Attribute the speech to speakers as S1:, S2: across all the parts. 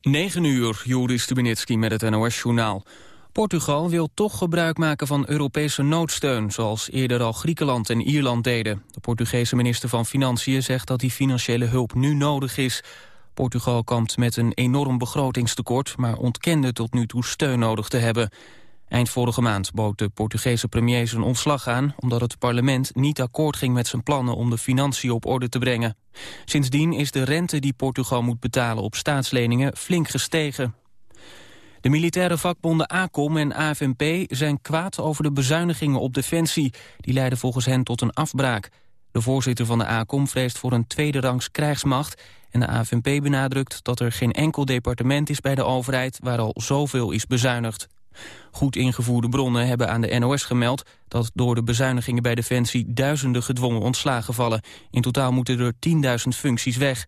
S1: 9 uur, Joris Stubenitski met het NOS-journaal. Portugal wil toch gebruik maken van Europese noodsteun... zoals eerder al Griekenland en Ierland deden. De Portugese minister van Financiën zegt dat die financiële hulp nu nodig is. Portugal kampt met een enorm begrotingstekort... maar ontkende tot nu toe steun nodig te hebben. Eind vorige maand bood de Portugese premier zijn ontslag aan... omdat het parlement niet akkoord ging met zijn plannen om de financiën op orde te brengen. Sindsdien is de rente die Portugal moet betalen op staatsleningen flink gestegen. De militaire vakbonden ACOM en AFNP zijn kwaad over de bezuinigingen op defensie. Die leiden volgens hen tot een afbraak. De voorzitter van de ACOM vreest voor een tweede rangs krijgsmacht... en de AFNP benadrukt dat er geen enkel departement is bij de overheid... waar al zoveel is bezuinigd. Goed ingevoerde bronnen hebben aan de NOS gemeld... dat door de bezuinigingen bij Defensie duizenden gedwongen ontslagen vallen. In totaal moeten er 10.000 functies weg.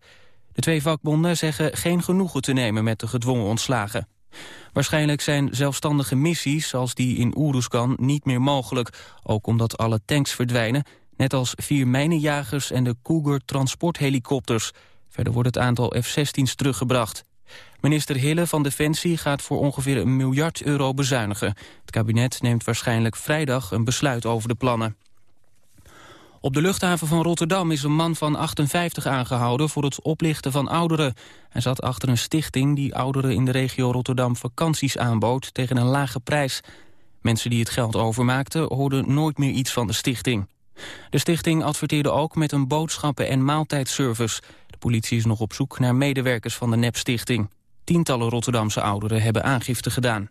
S1: De twee vakbonden zeggen geen genoegen te nemen met de gedwongen ontslagen. Waarschijnlijk zijn zelfstandige missies, zoals die in Oeruzkan, niet meer mogelijk. Ook omdat alle tanks verdwijnen, net als vier mijnenjagers en de Cougar transporthelikopters. Verder wordt het aantal F-16's teruggebracht. Minister Hille van Defensie gaat voor ongeveer een miljard euro bezuinigen. Het kabinet neemt waarschijnlijk vrijdag een besluit over de plannen. Op de luchthaven van Rotterdam is een man van 58 aangehouden voor het oplichten van ouderen. Hij zat achter een stichting die ouderen in de regio Rotterdam vakanties aanbood tegen een lage prijs. Mensen die het geld overmaakten hoorden nooit meer iets van de stichting. De stichting adverteerde ook met een boodschappen- en maaltijdservice. Politie is nog op zoek naar medewerkers van de NEP-stichting. Tientallen Rotterdamse ouderen hebben aangifte gedaan.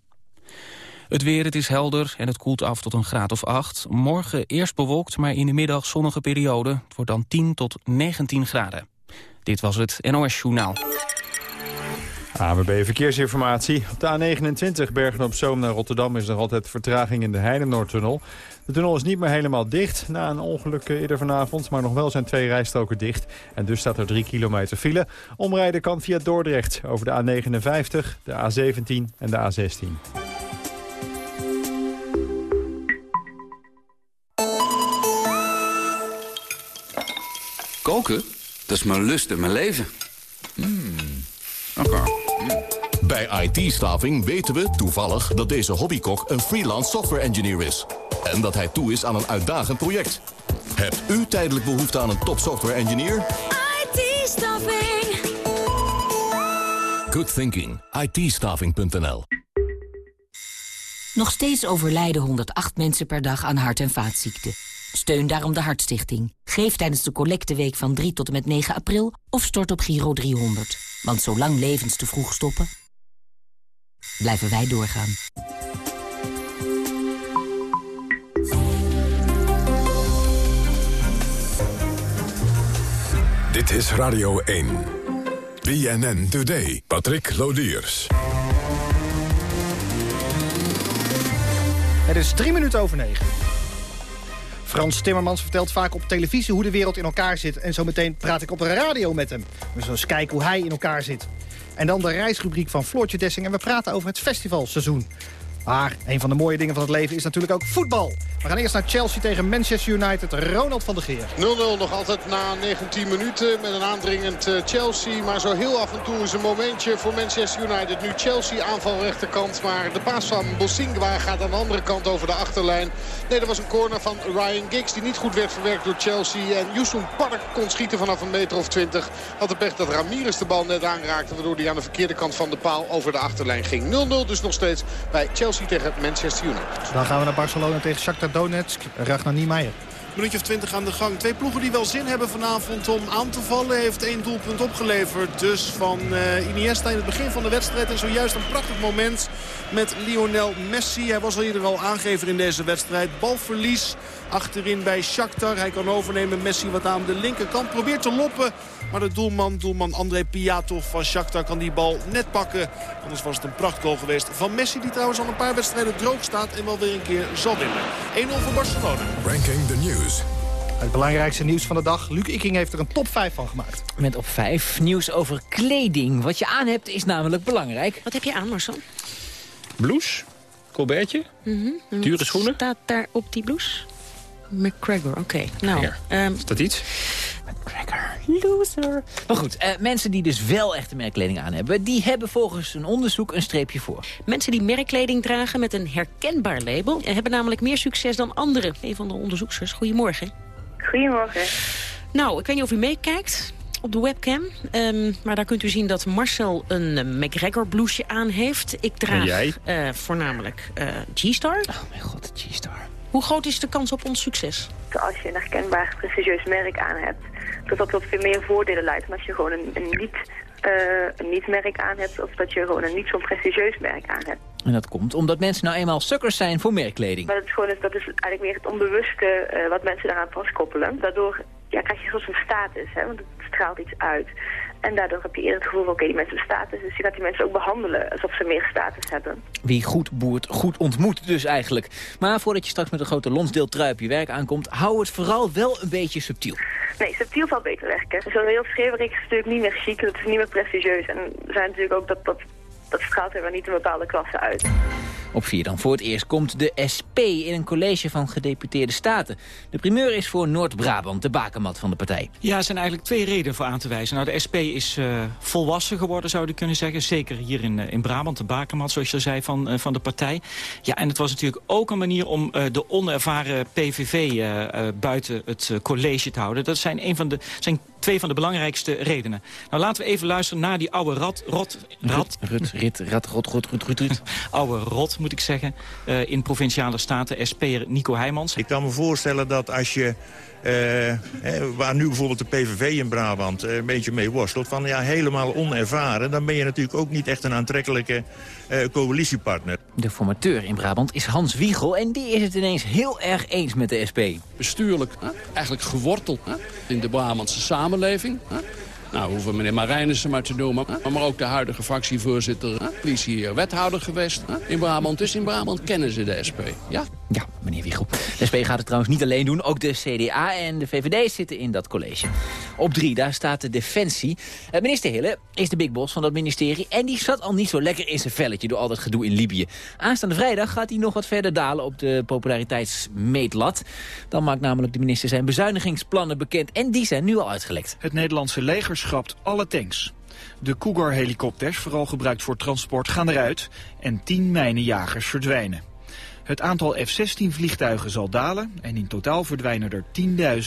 S1: Het weer, het is helder en het koelt af tot een graad of 8. Morgen eerst bewolkt, maar in de middag zonnige periode. Het wordt dan 10 tot 19 graden. Dit was het NOS Journaal.
S2: AWB Verkeersinformatie. Op de A29 Bergen-op-Zoom naar Rotterdam is nog altijd vertraging in de Heinenoordtunnel. De tunnel is niet meer helemaal dicht na een ongeluk eerder vanavond... maar nog wel zijn twee rijstroken dicht. En dus staat er 3 kilometer file. Omrijden kan via Dordrecht over de A59, de A17 en de A16.
S3: Koken? Dat is mijn lust en mijn leven. Mm. Oké.
S4: Bij IT-staving weten we toevallig dat deze hobbykok een freelance software engineer is. En dat hij toe is aan een uitdagend project. Hebt u tijdelijk behoefte aan een top software engineer?
S5: IT-staving.
S4: Good thinking. it
S6: Nog steeds overlijden 108 mensen per dag aan hart- en vaatziekten. Steun daarom de Hartstichting. Geef tijdens de collecteweek van 3 tot en met 9 april of stort op Giro 300. Want zolang levens te vroeg stoppen, blijven wij doorgaan.
S7: Dit is Radio 1. BNN Today. Patrick Lodiers.
S8: Het is drie minuten over negen. Frans Timmermans vertelt vaak op televisie hoe de wereld in elkaar zit. En zometeen praat ik op de radio met hem. We zullen eens kijken hoe hij in elkaar zit. En dan de reisrubriek van Floortje Dessing. En we praten over het festivalseizoen. Maar een van de mooie dingen van het leven is natuurlijk ook voetbal. We gaan eerst naar Chelsea tegen Manchester United. Ronald van der Geer.
S9: 0-0 nog altijd na 19 minuten met een aandringend eh, Chelsea. Maar zo heel af en toe is een momentje voor Manchester United. Nu Chelsea aanval rechterkant. Maar de paas van Bosingwa gaat aan de andere kant over de achterlijn. Nee, dat was een corner van Ryan Giggs die niet goed werd verwerkt door Chelsea. En Yusuf Park kon schieten vanaf een meter of 20. Had de pech dat Ramirez de bal net aanraakte. Waardoor hij aan de verkeerde kant van de paal over de achterlijn ging. 0-0 dus nog steeds bij Chelsea tegen Manchester United.
S8: Dan gaan we naar Barcelona tegen Shakhtar Donetsk. Ragnar Niemeyer.
S10: Minuutje of 20 aan de gang. Twee ploegen die wel zin hebben vanavond om aan te vallen. Heeft één doelpunt opgeleverd. Dus van uh, Iniesta in het begin van de wedstrijd. En zojuist een prachtig moment met Lionel Messi. Hij was al eerder al aangever in deze wedstrijd. Balverlies achterin bij Shakhtar. Hij kan overnemen. Messi wat aan de linkerkant. Probeert te loppen. Maar de doelman, doelman André Piatov van Shakhtar kan die bal net pakken. Anders was het een prachtgoal geweest van Messi. Die trouwens al een paar wedstrijden droog staat. En wel weer een keer zal winnen. 1-0 voor Barcelona.
S7: Ranking the News.
S8: Het belangrijkste nieuws van de dag. Luc Iking heeft er een top 5 van gemaakt.
S11: Met op 5 nieuws over kleding. Wat je aan hebt is namelijk belangrijk.
S5: Wat heb je aan, Marcel?
S1: Blouse, colbertje,
S5: mm
S1: dure schoenen.
S5: staat daar op die blouse? McGregor, oké. Nou, um,
S1: is dat iets?
S11: McGregor. loser. Maar goed, eh, mensen die dus wel echte merkkleding aan hebben... die hebben volgens een onderzoek een streepje voor.
S12: Mensen die merkkleding dragen met een herkenbaar label... eh, hebben namelijk meer succes dan anderen. Een van de onderzoeksters. Goedemorgen.
S13: Goedemorgen.
S12: Nou, ik weet niet of u meekijkt op de webcam. Ehm, maar daar kunt u zien dat Marcel een eh, McGregor blouseje aan heeft. Ik draag eh, voornamelijk eh, G-Star.
S11: Oh mijn god, G-Star.
S12: Hoe groot is de kans op ons succes?
S13: Als je een herkenbaar prestigieus merk aan hebt, dat dat tot veel meer voordelen leidt dan als je gewoon een, een niet, eh, een niet-merk aan hebt of dat je gewoon een niet zo'n prestigieus merk aan hebt.
S11: En dat komt omdat mensen nou eenmaal sukkers zijn voor merkkleding.
S13: Maar dat is, gewoon, dat is eigenlijk meer het onbewuste eh, wat mensen daaraan vastkoppelen. Daardoor ja, krijg je een soort van status, hè, want het straalt iets uit. En daardoor heb je eerder het gevoel van, oké, die mensen hebben status. Dus je gaat die mensen ook behandelen alsof ze meer status hebben.
S11: Wie goed boert, goed ontmoet dus eigenlijk. Maar voordat je straks met een grote lonsdeel trui op je werk aankomt... hou het vooral wel een beetje subtiel.
S13: Nee, subtiel valt beter weg. hè. Zo'n heel schreeuwerig is natuurlijk niet meer chic, dat is niet meer prestigieus. En er zijn natuurlijk ook dat, dat, dat straalt helemaal niet een bepaalde klasse uit.
S11: Op vier dan voor het eerst komt de SP in een college van gedeputeerde staten. De primeur is voor Noord-Brabant, de bakermat van de partij.
S14: Ja, er zijn eigenlijk twee redenen voor aan te wijzen. Nou, de SP is eh, volwassen geworden, zou je kunnen zeggen. Zeker hier in, eh, in Brabant, de bakermat, zoals je zei, van, eh, van de partij. Ja, en het was natuurlijk ook een manier om de onervaren PVV buiten het college te houden. Dat zijn, een van de, zijn twee van de belangrijkste redenen. Nou, laten we even luisteren naar die oude rat... rot, rat
S11: Rut, rit, rat, rot, rot, rut, rut, rut.
S14: oude rot, moet ik zeggen, eh, in Provinciale Staten. SP'er Nico Heijmans.
S15: Ik kan me voorstellen dat als je, waar nu bijvoorbeeld de PVV in Brabant eh, een beetje mee worstelt... van ja, helemaal onervaren, dan ben je natuurlijk ook niet echt een aantrekkelijke eh, coalitiepartner.
S11: De formateur in Brabant is Hans Wiegel en die is het ineens heel erg eens met de SP.
S16: bestuurlijk hè, eigenlijk geworteld hè, in de Brabantse samenleving. Nou, we hoeven meneer Marijnissen maar te noemen. Maar ook de huidige fractievoorzitter. Die is hier wethouder geweest hè, in Brabant. Dus in Brabant kennen ze de SP. Ja?
S11: Ja, meneer Wiegel. De SP gaat het trouwens niet alleen doen. Ook de CDA en de VVD zitten in dat college. Op drie, daar staat de Defensie. Eh, minister Hille is de big boss van dat ministerie... en die zat al niet zo lekker in zijn velletje door al dat gedoe in Libië. Aanstaande vrijdag gaat hij nog wat verder dalen op de populariteitsmeetlat. Dan maakt namelijk de minister zijn bezuinigingsplannen bekend... en die zijn nu al uitgelekt.
S17: Het Nederlandse leger schrapt alle tanks. De Cougar-helikopters, vooral gebruikt voor transport, gaan eruit en 10 mijnenjagers verdwijnen. Het aantal F-16-vliegtuigen zal dalen en in totaal verdwijnen er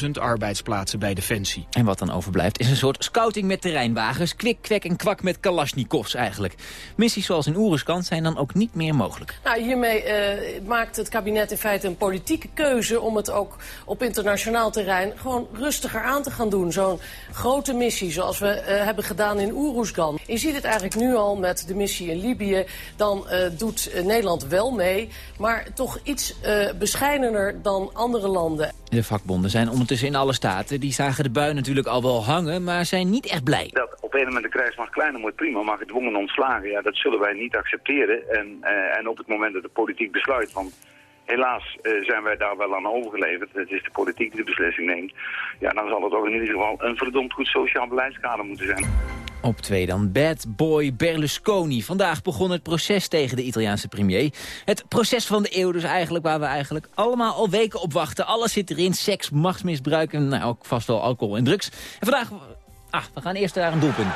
S17: 10.000 arbeidsplaatsen bij Defensie.
S11: En wat dan overblijft is een soort scouting met terreinwagens... kwik, kwek en kwak met kalasjnikovs eigenlijk. Missies zoals in Oeruzkan zijn dan ook niet meer mogelijk.
S18: Nou, hiermee eh, maakt het kabinet in feite een politieke keuze om het ook op internationaal terrein gewoon rustiger aan te gaan doen. Zo'n grote missie zoals we eh, hebben gedaan in Oeruzgan. Je ziet het eigenlijk nu al met de missie in Libië. Dan eh, doet Nederland wel mee, maar toch iets eh bescheidener dan andere landen.
S11: De vakbonden zijn ondertussen in alle staten. Die zagen de bui natuurlijk al wel hangen, maar zijn niet echt blij.
S19: Dat op een moment de krijgsmacht kleiner wordt, prima, maar gedwongen ontslagen, ja, dat zullen wij niet accepteren. En, eh, en op het moment dat de politiek besluit, want helaas eh, zijn wij daar wel aan overgeleverd, het is de politiek die de beslissing neemt, ja, dan zal het ook in ieder geval een verdomd goed sociaal beleidskader moeten zijn.
S11: Op twee dan Bad Boy Berlusconi. Vandaag begon het proces tegen de Italiaanse premier. Het proces van de eeuw dus eigenlijk, waar we eigenlijk allemaal al weken op wachten. Alles zit erin, seks, machtsmisbruik en nou, ook vast wel alcohol en drugs. En vandaag, ah, we gaan eerst naar een doelpunt.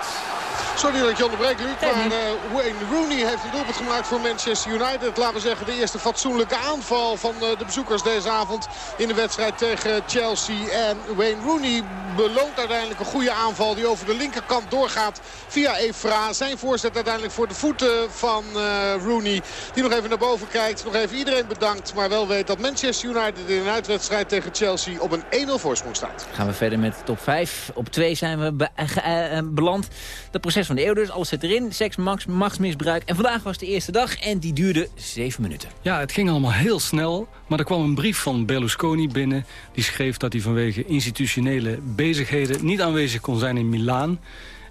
S9: Sorry dat ik je onderbreek, Luc. Maar eh, Wayne Rooney heeft een doelpunt gemaakt voor Manchester United. Laten we zeggen de eerste fatsoenlijke aanval van eh, de bezoekers deze avond in de wedstrijd tegen Chelsea. En Wayne Rooney beloont uiteindelijk een goede aanval die over de linkerkant doorgaat via Evra. Zijn voorzet uiteindelijk voor de voeten van eh, Rooney. Die nog even naar boven kijkt. Nog even iedereen bedankt. Maar wel weet dat Manchester United in een uitwedstrijd tegen Chelsea op een 1-0 voorsprong staat.
S11: Gaan we verder met top 5. Op 2 zijn we be- beland. Het proces van de dus, alles zit erin. Seks, max, machtsmisbruik. En vandaag was de eerste dag en die duurde 7 minuten.
S20: Ja, het ging allemaal heel snel, maar er kwam een brief van Berlusconi binnen. Die schreef dat hij vanwege institutionele bezigheden niet aanwezig kon zijn in Milaan.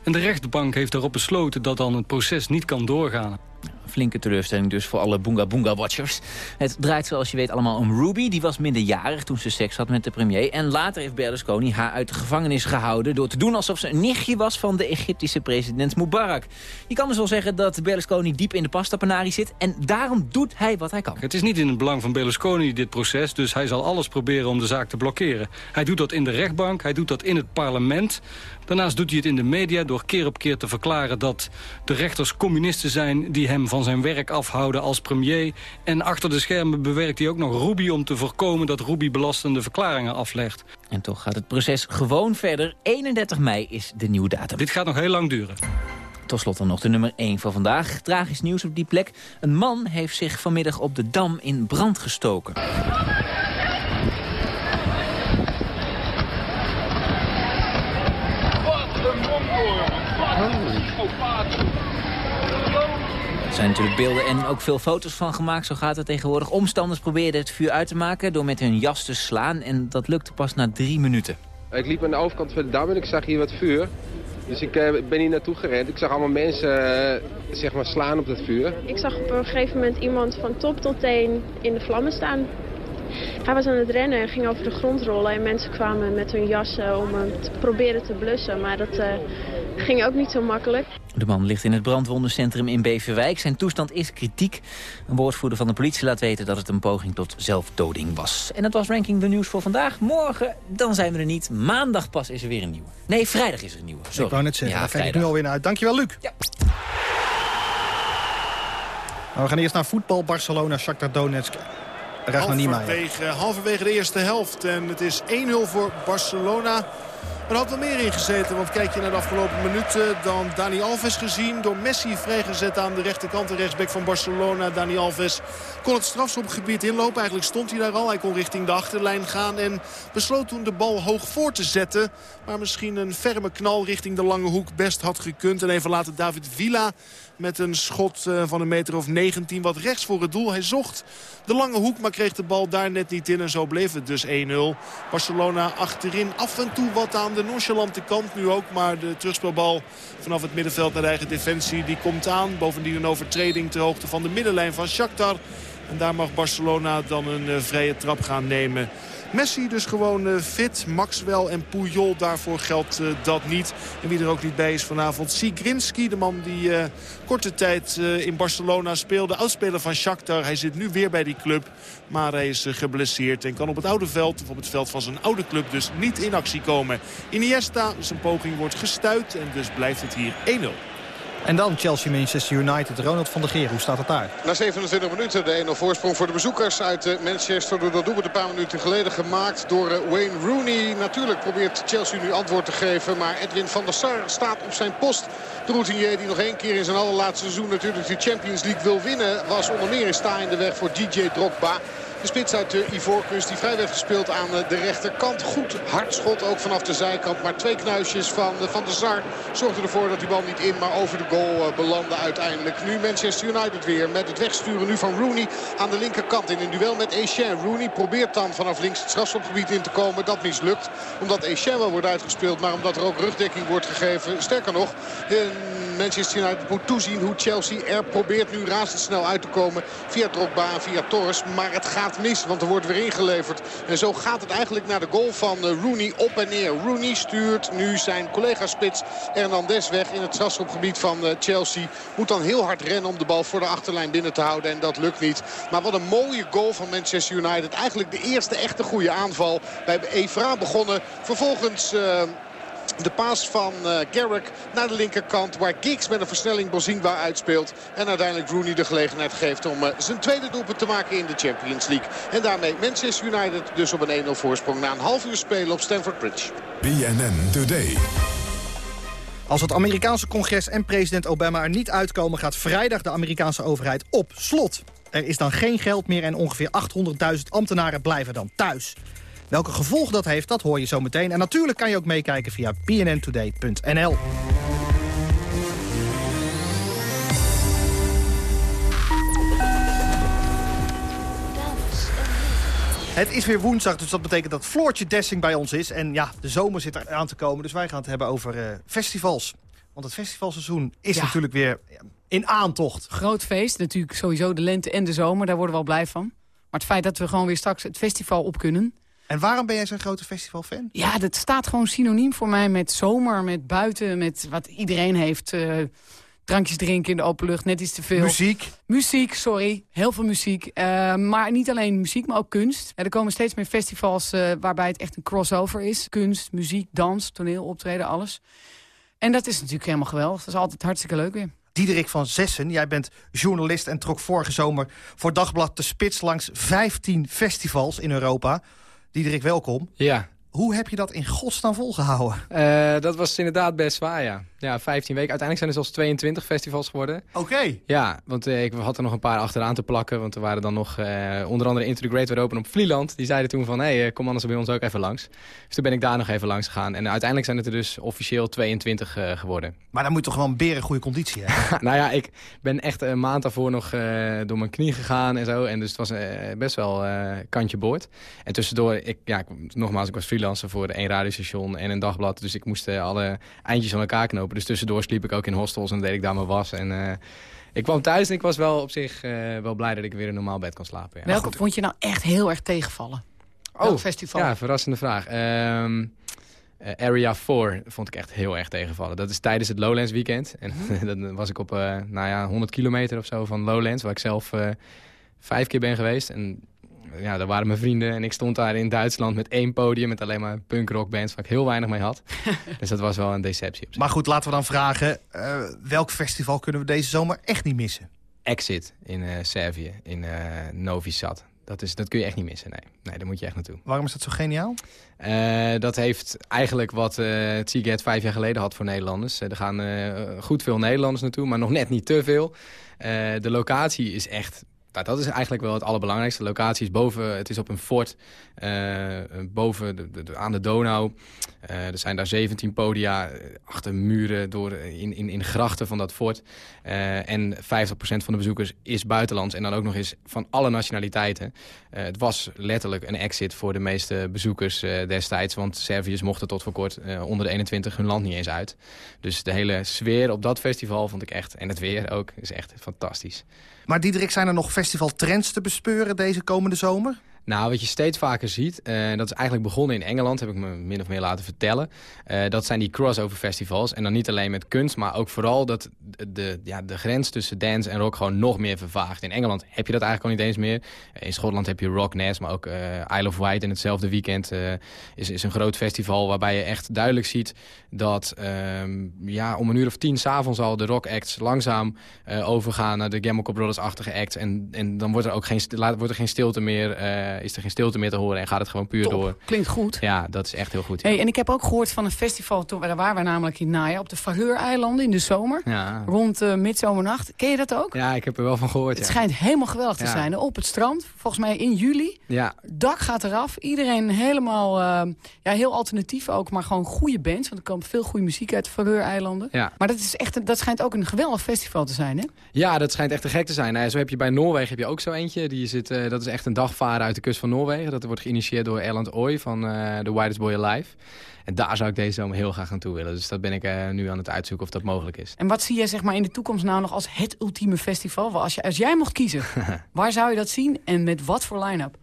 S20: En de rechtbank heeft daarop besloten dat dan het proces niet kan doorgaan.
S11: Flinke teleurstelling dus voor alle Boonga Boonga Watchers. Het draait zoals je weet allemaal om Ruby. Die was minderjarig toen ze seks had met de premier. En later heeft Berlusconi haar uit de gevangenis gehouden... door te doen alsof ze een nichtje was van de Egyptische president Mubarak. Je kan dus wel zeggen dat Berlusconi diep in de pastapanarie zit... en daarom doet hij wat hij kan.
S20: Het is niet in het belang van Berlusconi dit proces... dus hij zal alles proberen om de zaak te blokkeren. Hij doet dat in de rechtbank, hij doet dat in het parlement. Daarnaast doet hij het in de media door keer op keer te verklaren... dat de rechters communisten zijn die hem van zijn werk afhouden als premier. En achter de schermen bewerkt hij ook nog Ruby om te voorkomen... dat Ruby belastende verklaringen aflegt.
S11: En toch gaat het proces gewoon verder. 31 mei is de nieuwe datum.
S20: Dit gaat nog heel lang duren.
S11: Tot slot dan nog de nummer 1 van vandaag. Tragisch nieuws op die plek. Een man heeft zich vanmiddag op de Dam in brand gestoken. Zijn natuurlijk beelden en ook veel foto's van gemaakt. Zo gaat het tegenwoordig. Omstanders probeerden het vuur uit te maken door met hun jas te slaan. En dat lukte pas na drie minuten.
S21: Ik liep aan de overkant van de dam en ik zag hier wat vuur. Dus ik uh, ben hier naartoe gerend. Ik zag allemaal mensen uh, zeg maar slaan op dat vuur.
S22: Ik zag op een gegeven moment iemand van top tot teen in de vlammen staan. Hij was aan het rennen en ging over de grond rollen. En mensen kwamen met hun jassen om hem te proberen te blussen. Maar dat uh, ging ook niet zo makkelijk.
S11: De man ligt in het brandwondencentrum in Beverwijk. Zijn toestand is kritiek. Een woordvoerder van de politie laat weten dat het een poging tot zelfdoding was. En dat was Ranking de Nieuws voor vandaag. Morgen, dan zijn we er niet. Maandag pas is er weer een nieuwe. Nee, vrijdag is er een nieuwe. Sorry.
S8: Ik wou net zeggen,
S11: ja,
S8: daar kijk ik nu alweer naar uit. Dankjewel, Luc.
S11: Ja.
S8: Nou, we gaan eerst naar voetbal. Barcelona, Shakhtar Donetsk.
S10: Halverwege, halverwege de eerste helft. En het is 1-0 voor Barcelona. Er had wel meer in gezeten, want kijk je naar de afgelopen minuten... dan Dani Alves gezien, door Messi vrijgezet aan de rechterkant. De rechtsback van Barcelona, Dani Alves, kon het strafschopgebied inlopen. Eigenlijk stond hij daar al, hij kon richting de achterlijn gaan... en besloot toen de bal hoog voor te zetten. Maar misschien een ferme knal richting de lange hoek best had gekund. En even later David Villa met een schot van een meter of 19 wat rechts voor het doel. Hij zocht de lange hoek, maar kreeg de bal daar net niet in. En zo bleef het dus 1-0. Barcelona achterin af en toe wat aan de nonchalante kant nu ook. Maar de terugspeelbal vanaf het middenveld naar de eigen defensie die komt aan. Bovendien een overtreding ter hoogte van de middenlijn van Shakhtar. En daar mag Barcelona dan een vrije trap gaan nemen. Messi dus gewoon uh, fit. Maxwell en Puyol, daarvoor geldt uh, dat niet. En wie er ook niet bij is vanavond, Sigrinski. De man die uh, korte tijd in Barcelona speelde. Oudspeler van Shakhtar. Hij zit nu weer bij die club. Maar hij is geblesseerd en kan op het oude veld, of op het veld van zijn oude club, dus niet in actie komen. Iniesta, zijn poging wordt gestuit en dus blijft het hier 1-0.
S8: En dan Chelsea-Manchester United. Ronald van der Geer, hoe staat het daar?
S9: Na 27 minuten de 1-0 voorsprong voor de bezoekers uit Manchester. Door dat doelpunt een paar minuten geleden gemaakt door Wayne Rooney. Natuurlijk probeert Chelsea nu antwoord te geven. Maar Edwin van der Sar staat op zijn post. De routinier die nog één keer in zijn allerlaatste seizoen natuurlijk de Champions League wil winnen. Was onder meer in sta in de weg voor DJ Drogba. De spits uit de Ivoorkust die vrij werd gespeeld aan de rechterkant. Goed hard schot ook vanaf de zijkant. Maar twee knuisjes van, van de Zar zorgden ervoor dat die bal niet in, maar over de goal belandde uiteindelijk. Nu Manchester United weer met het wegsturen nu van Rooney aan de linkerkant in een duel met Etienne. Rooney probeert dan vanaf links het strafschopgebied in te komen. Dat mislukt omdat Etienne wel wordt uitgespeeld, maar omdat er ook rugdekking wordt gegeven. Sterker nog, Manchester United moet toezien hoe Chelsea er probeert nu razendsnel uit te komen via Drogba en via Torres. Maar het gaat mis, want er wordt weer ingeleverd. En zo gaat het eigenlijk naar de goal van Rooney op en neer. Rooney stuurt nu zijn collega-spits Hernandez weg in het strafschopgebied van Chelsea. Moet dan heel hard rennen om de bal voor de achterlijn binnen te houden. En dat lukt niet. Maar wat een mooie goal van Manchester United. Eigenlijk de eerste echte goede aanval. Bij Evra begonnen. Vervolgens... Uh, de paas van uh, Garrick naar de linkerkant. Waar Giggs met een versnelling Bozingwa uitspeelt. En uiteindelijk Rooney de gelegenheid geeft om uh, zijn tweede doelpunt te maken in de Champions League. En daarmee Manchester United dus op een 1-0 voorsprong na een half uur spelen op Stamford Bridge.
S7: BNN Today.
S8: Als het Amerikaanse congres en president Obama er niet uitkomen... gaat vrijdag de Amerikaanse overheid op slot. Er is dan geen geld meer en ongeveer 800.000 ambtenaren blijven dan thuis. Welke gevolgen dat heeft, dat hoor je zo meteen. En natuurlijk kan je ook meekijken via pnntoday.nl. Het is weer woensdag, dus dat betekent dat Floortje Dessing bij ons is. En ja, de zomer zit er aan te komen, dus wij gaan het hebben over uh, festivals. Want het festivalseizoen is
S12: Ja.
S8: natuurlijk weer ja, in aantocht.
S23: Groot feest, natuurlijk sowieso de lente en de zomer, daar worden we wel blij van. Maar het feit dat we gewoon weer straks het festival op kunnen...
S8: En waarom ben jij zo'n grote festivalfan?
S23: Ja, dat staat gewoon synoniem voor mij met zomer, met buiten, met wat iedereen heeft. eh, drankjes drinken in de open lucht, net iets te veel.
S8: Muziek.
S23: Muziek, sorry. Heel veel muziek. Eh, maar niet alleen muziek, maar ook kunst. er komen steeds meer festivals eh, waarbij het echt een crossover is. Kunst, muziek, dans, toneel, optreden, alles. En dat is natuurlijk helemaal geweldig. Dat is altijd hartstikke leuk weer.
S8: Diederik van Zessen, jij bent journalist en trok vorige zomer voor Dagblad de Spits langs 15 festivals in Europa. Diederik, welkom.
S24: Ja.
S8: Hoe heb je dat in godsnaam volgehouden?
S24: Eh, dat was inderdaad best zwaar, ja. Ja, 15 weken. Uiteindelijk zijn er zelfs 22 festivals geworden.
S8: Oké.
S24: Ja, want eh, ik had er nog een paar achteraan te plakken. Want er waren dan nog eh, onder andere Into the Great Wide Open op Vlieland. Die zeiden toen van, hé, hey, kom anders bij ons ook even langs. Dus toen ben ik daar nog even langs gegaan. En uiteindelijk zijn het er dus officieel 22 geworden.
S8: Maar dan moet je toch wel een beren goede conditie hebben?
S24: nou ja, ik ben echt een maand daarvoor nog door mijn knie gegaan en zo. En dus het was best wel kantje boord. En tussendoor, ik, ja, ik, nogmaals, ik was freelancer voor één radiostation en een dagblad. Dus ik moest alle eindjes aan elkaar knopen. Dus tussendoor sliep ik ook in hostels en deed ik daar mijn was. En uh, ik kwam thuis en ik was wel op zich uh, wel blij dat ik weer een normaal bed kon slapen. Ja.
S23: Welke vond je nou echt heel erg tegenvallen?
S24: Oh,
S23: festival?
S24: Ja, verrassende vraag. Um, uh, Area 4 vond ik echt heel erg tegenvallen. Dat is tijdens het Lowlands weekend. En dan was ik op nou ja, 100 kilometer of zo van Lowlands, waar ik zelf vijf keer ben geweest. En ja, daar waren mijn vrienden en ik stond daar in Duitsland met één podium... met alleen maar punkrockbands waar ik heel weinig mee had. dus dat was wel een deceptie. Op zich.
S8: Maar goed, laten we dan vragen... Uh, welk festival kunnen we deze zomer echt niet missen?
S24: Exit in uh, Servië, in uh, Novi Sad. Dat, is, dat kun je echt niet missen, nee. Nee, daar moet je echt naartoe.
S8: Waarom is dat zo geniaal?
S24: dat heeft eigenlijk wat uh, Seagate vijf jaar geleden had voor Nederlanders. er gaan goed veel Nederlanders naartoe, maar nog net niet te veel. de locatie is echt dat is eigenlijk wel het allerbelangrijkste. Locatie is boven, het is op een fort uh, boven de, de, aan de Donau. Uh, er zijn daar 17 podia achter muren door, in, in, in grachten van dat fort. en 50% van de bezoekers is buitenlands en dan ook nog eens van alle nationaliteiten. het was letterlijk een exit voor de meeste bezoekers destijds. Want Serviërs mochten tot voor kort onder de 21 hun land niet eens uit. Dus de hele sfeer op dat festival vond ik echt, en het weer ook, is echt fantastisch.
S8: Maar Diederik, zijn er nog festivaltrends te bespeuren deze komende zomer?
S24: Nou, wat je steeds vaker ziet, uh, dat is eigenlijk begonnen in Engeland, heb ik me min of meer laten vertellen. Uh, dat zijn die crossover festivals. En dan niet alleen met kunst, maar ook vooral dat de, ja, de grens tussen dance en rock gewoon nog meer vervaagt. In Engeland heb je dat eigenlijk al niet eens meer. Uh, in Schotland heb je Rock Nest, maar ook Isle of Wight in hetzelfde weekend is, is een groot festival waarbij je echt duidelijk ziet dat um, ja, om een uur of tien s'avonds al de rock acts langzaam overgaan naar de Chemical Brothers-achtige acts. En, en dan wordt er ook geen, wordt er geen stilte meer is er geen stilte meer te horen en gaat het gewoon puur
S23: Top.
S24: door.
S23: Klinkt goed.
S24: Ja, dat is echt heel goed. Ja.
S23: Hey, en ik heb ook gehoord van een festival, daar waren we namelijk in Naya, op de Faroe-eilanden in de zomer.
S24: Ja.
S23: Rond uh, midzomernacht. Ken je dat ook?
S24: Ja, ik heb er wel van gehoord.
S23: Het
S24: ja.
S23: schijnt helemaal geweldig te zijn. Op het strand, volgens mij in juli.
S24: Ja.
S23: Dak gaat eraf. Iedereen helemaal, uh, ja, heel alternatief ook, maar gewoon goede bands. Want er komt veel goede muziek uit de Faroe-eilanden.
S24: Ja.
S23: Maar dat, is echt, een, dat schijnt ook een geweldig festival te zijn, hè?
S24: Ja, dat schijnt echt te gek te zijn. Nou, zo heb je bij Noorwegen heb je ook zo eentje. Die zit, uh, dat is echt een dagvaren uit de kust van Noorwegen. Dat wordt geïnitieerd door Erland Ooy van uh, The Widest Boy Alive. En daar zou ik deze zomer heel graag naartoe willen. Dus dat ben ik uh, nu aan het uitzoeken of dat mogelijk is.
S23: En wat zie jij zeg maar, in de toekomst nou nog als het ultieme festival? Als, je, als jij mocht kiezen, waar zou je dat zien en met wat voor line-up?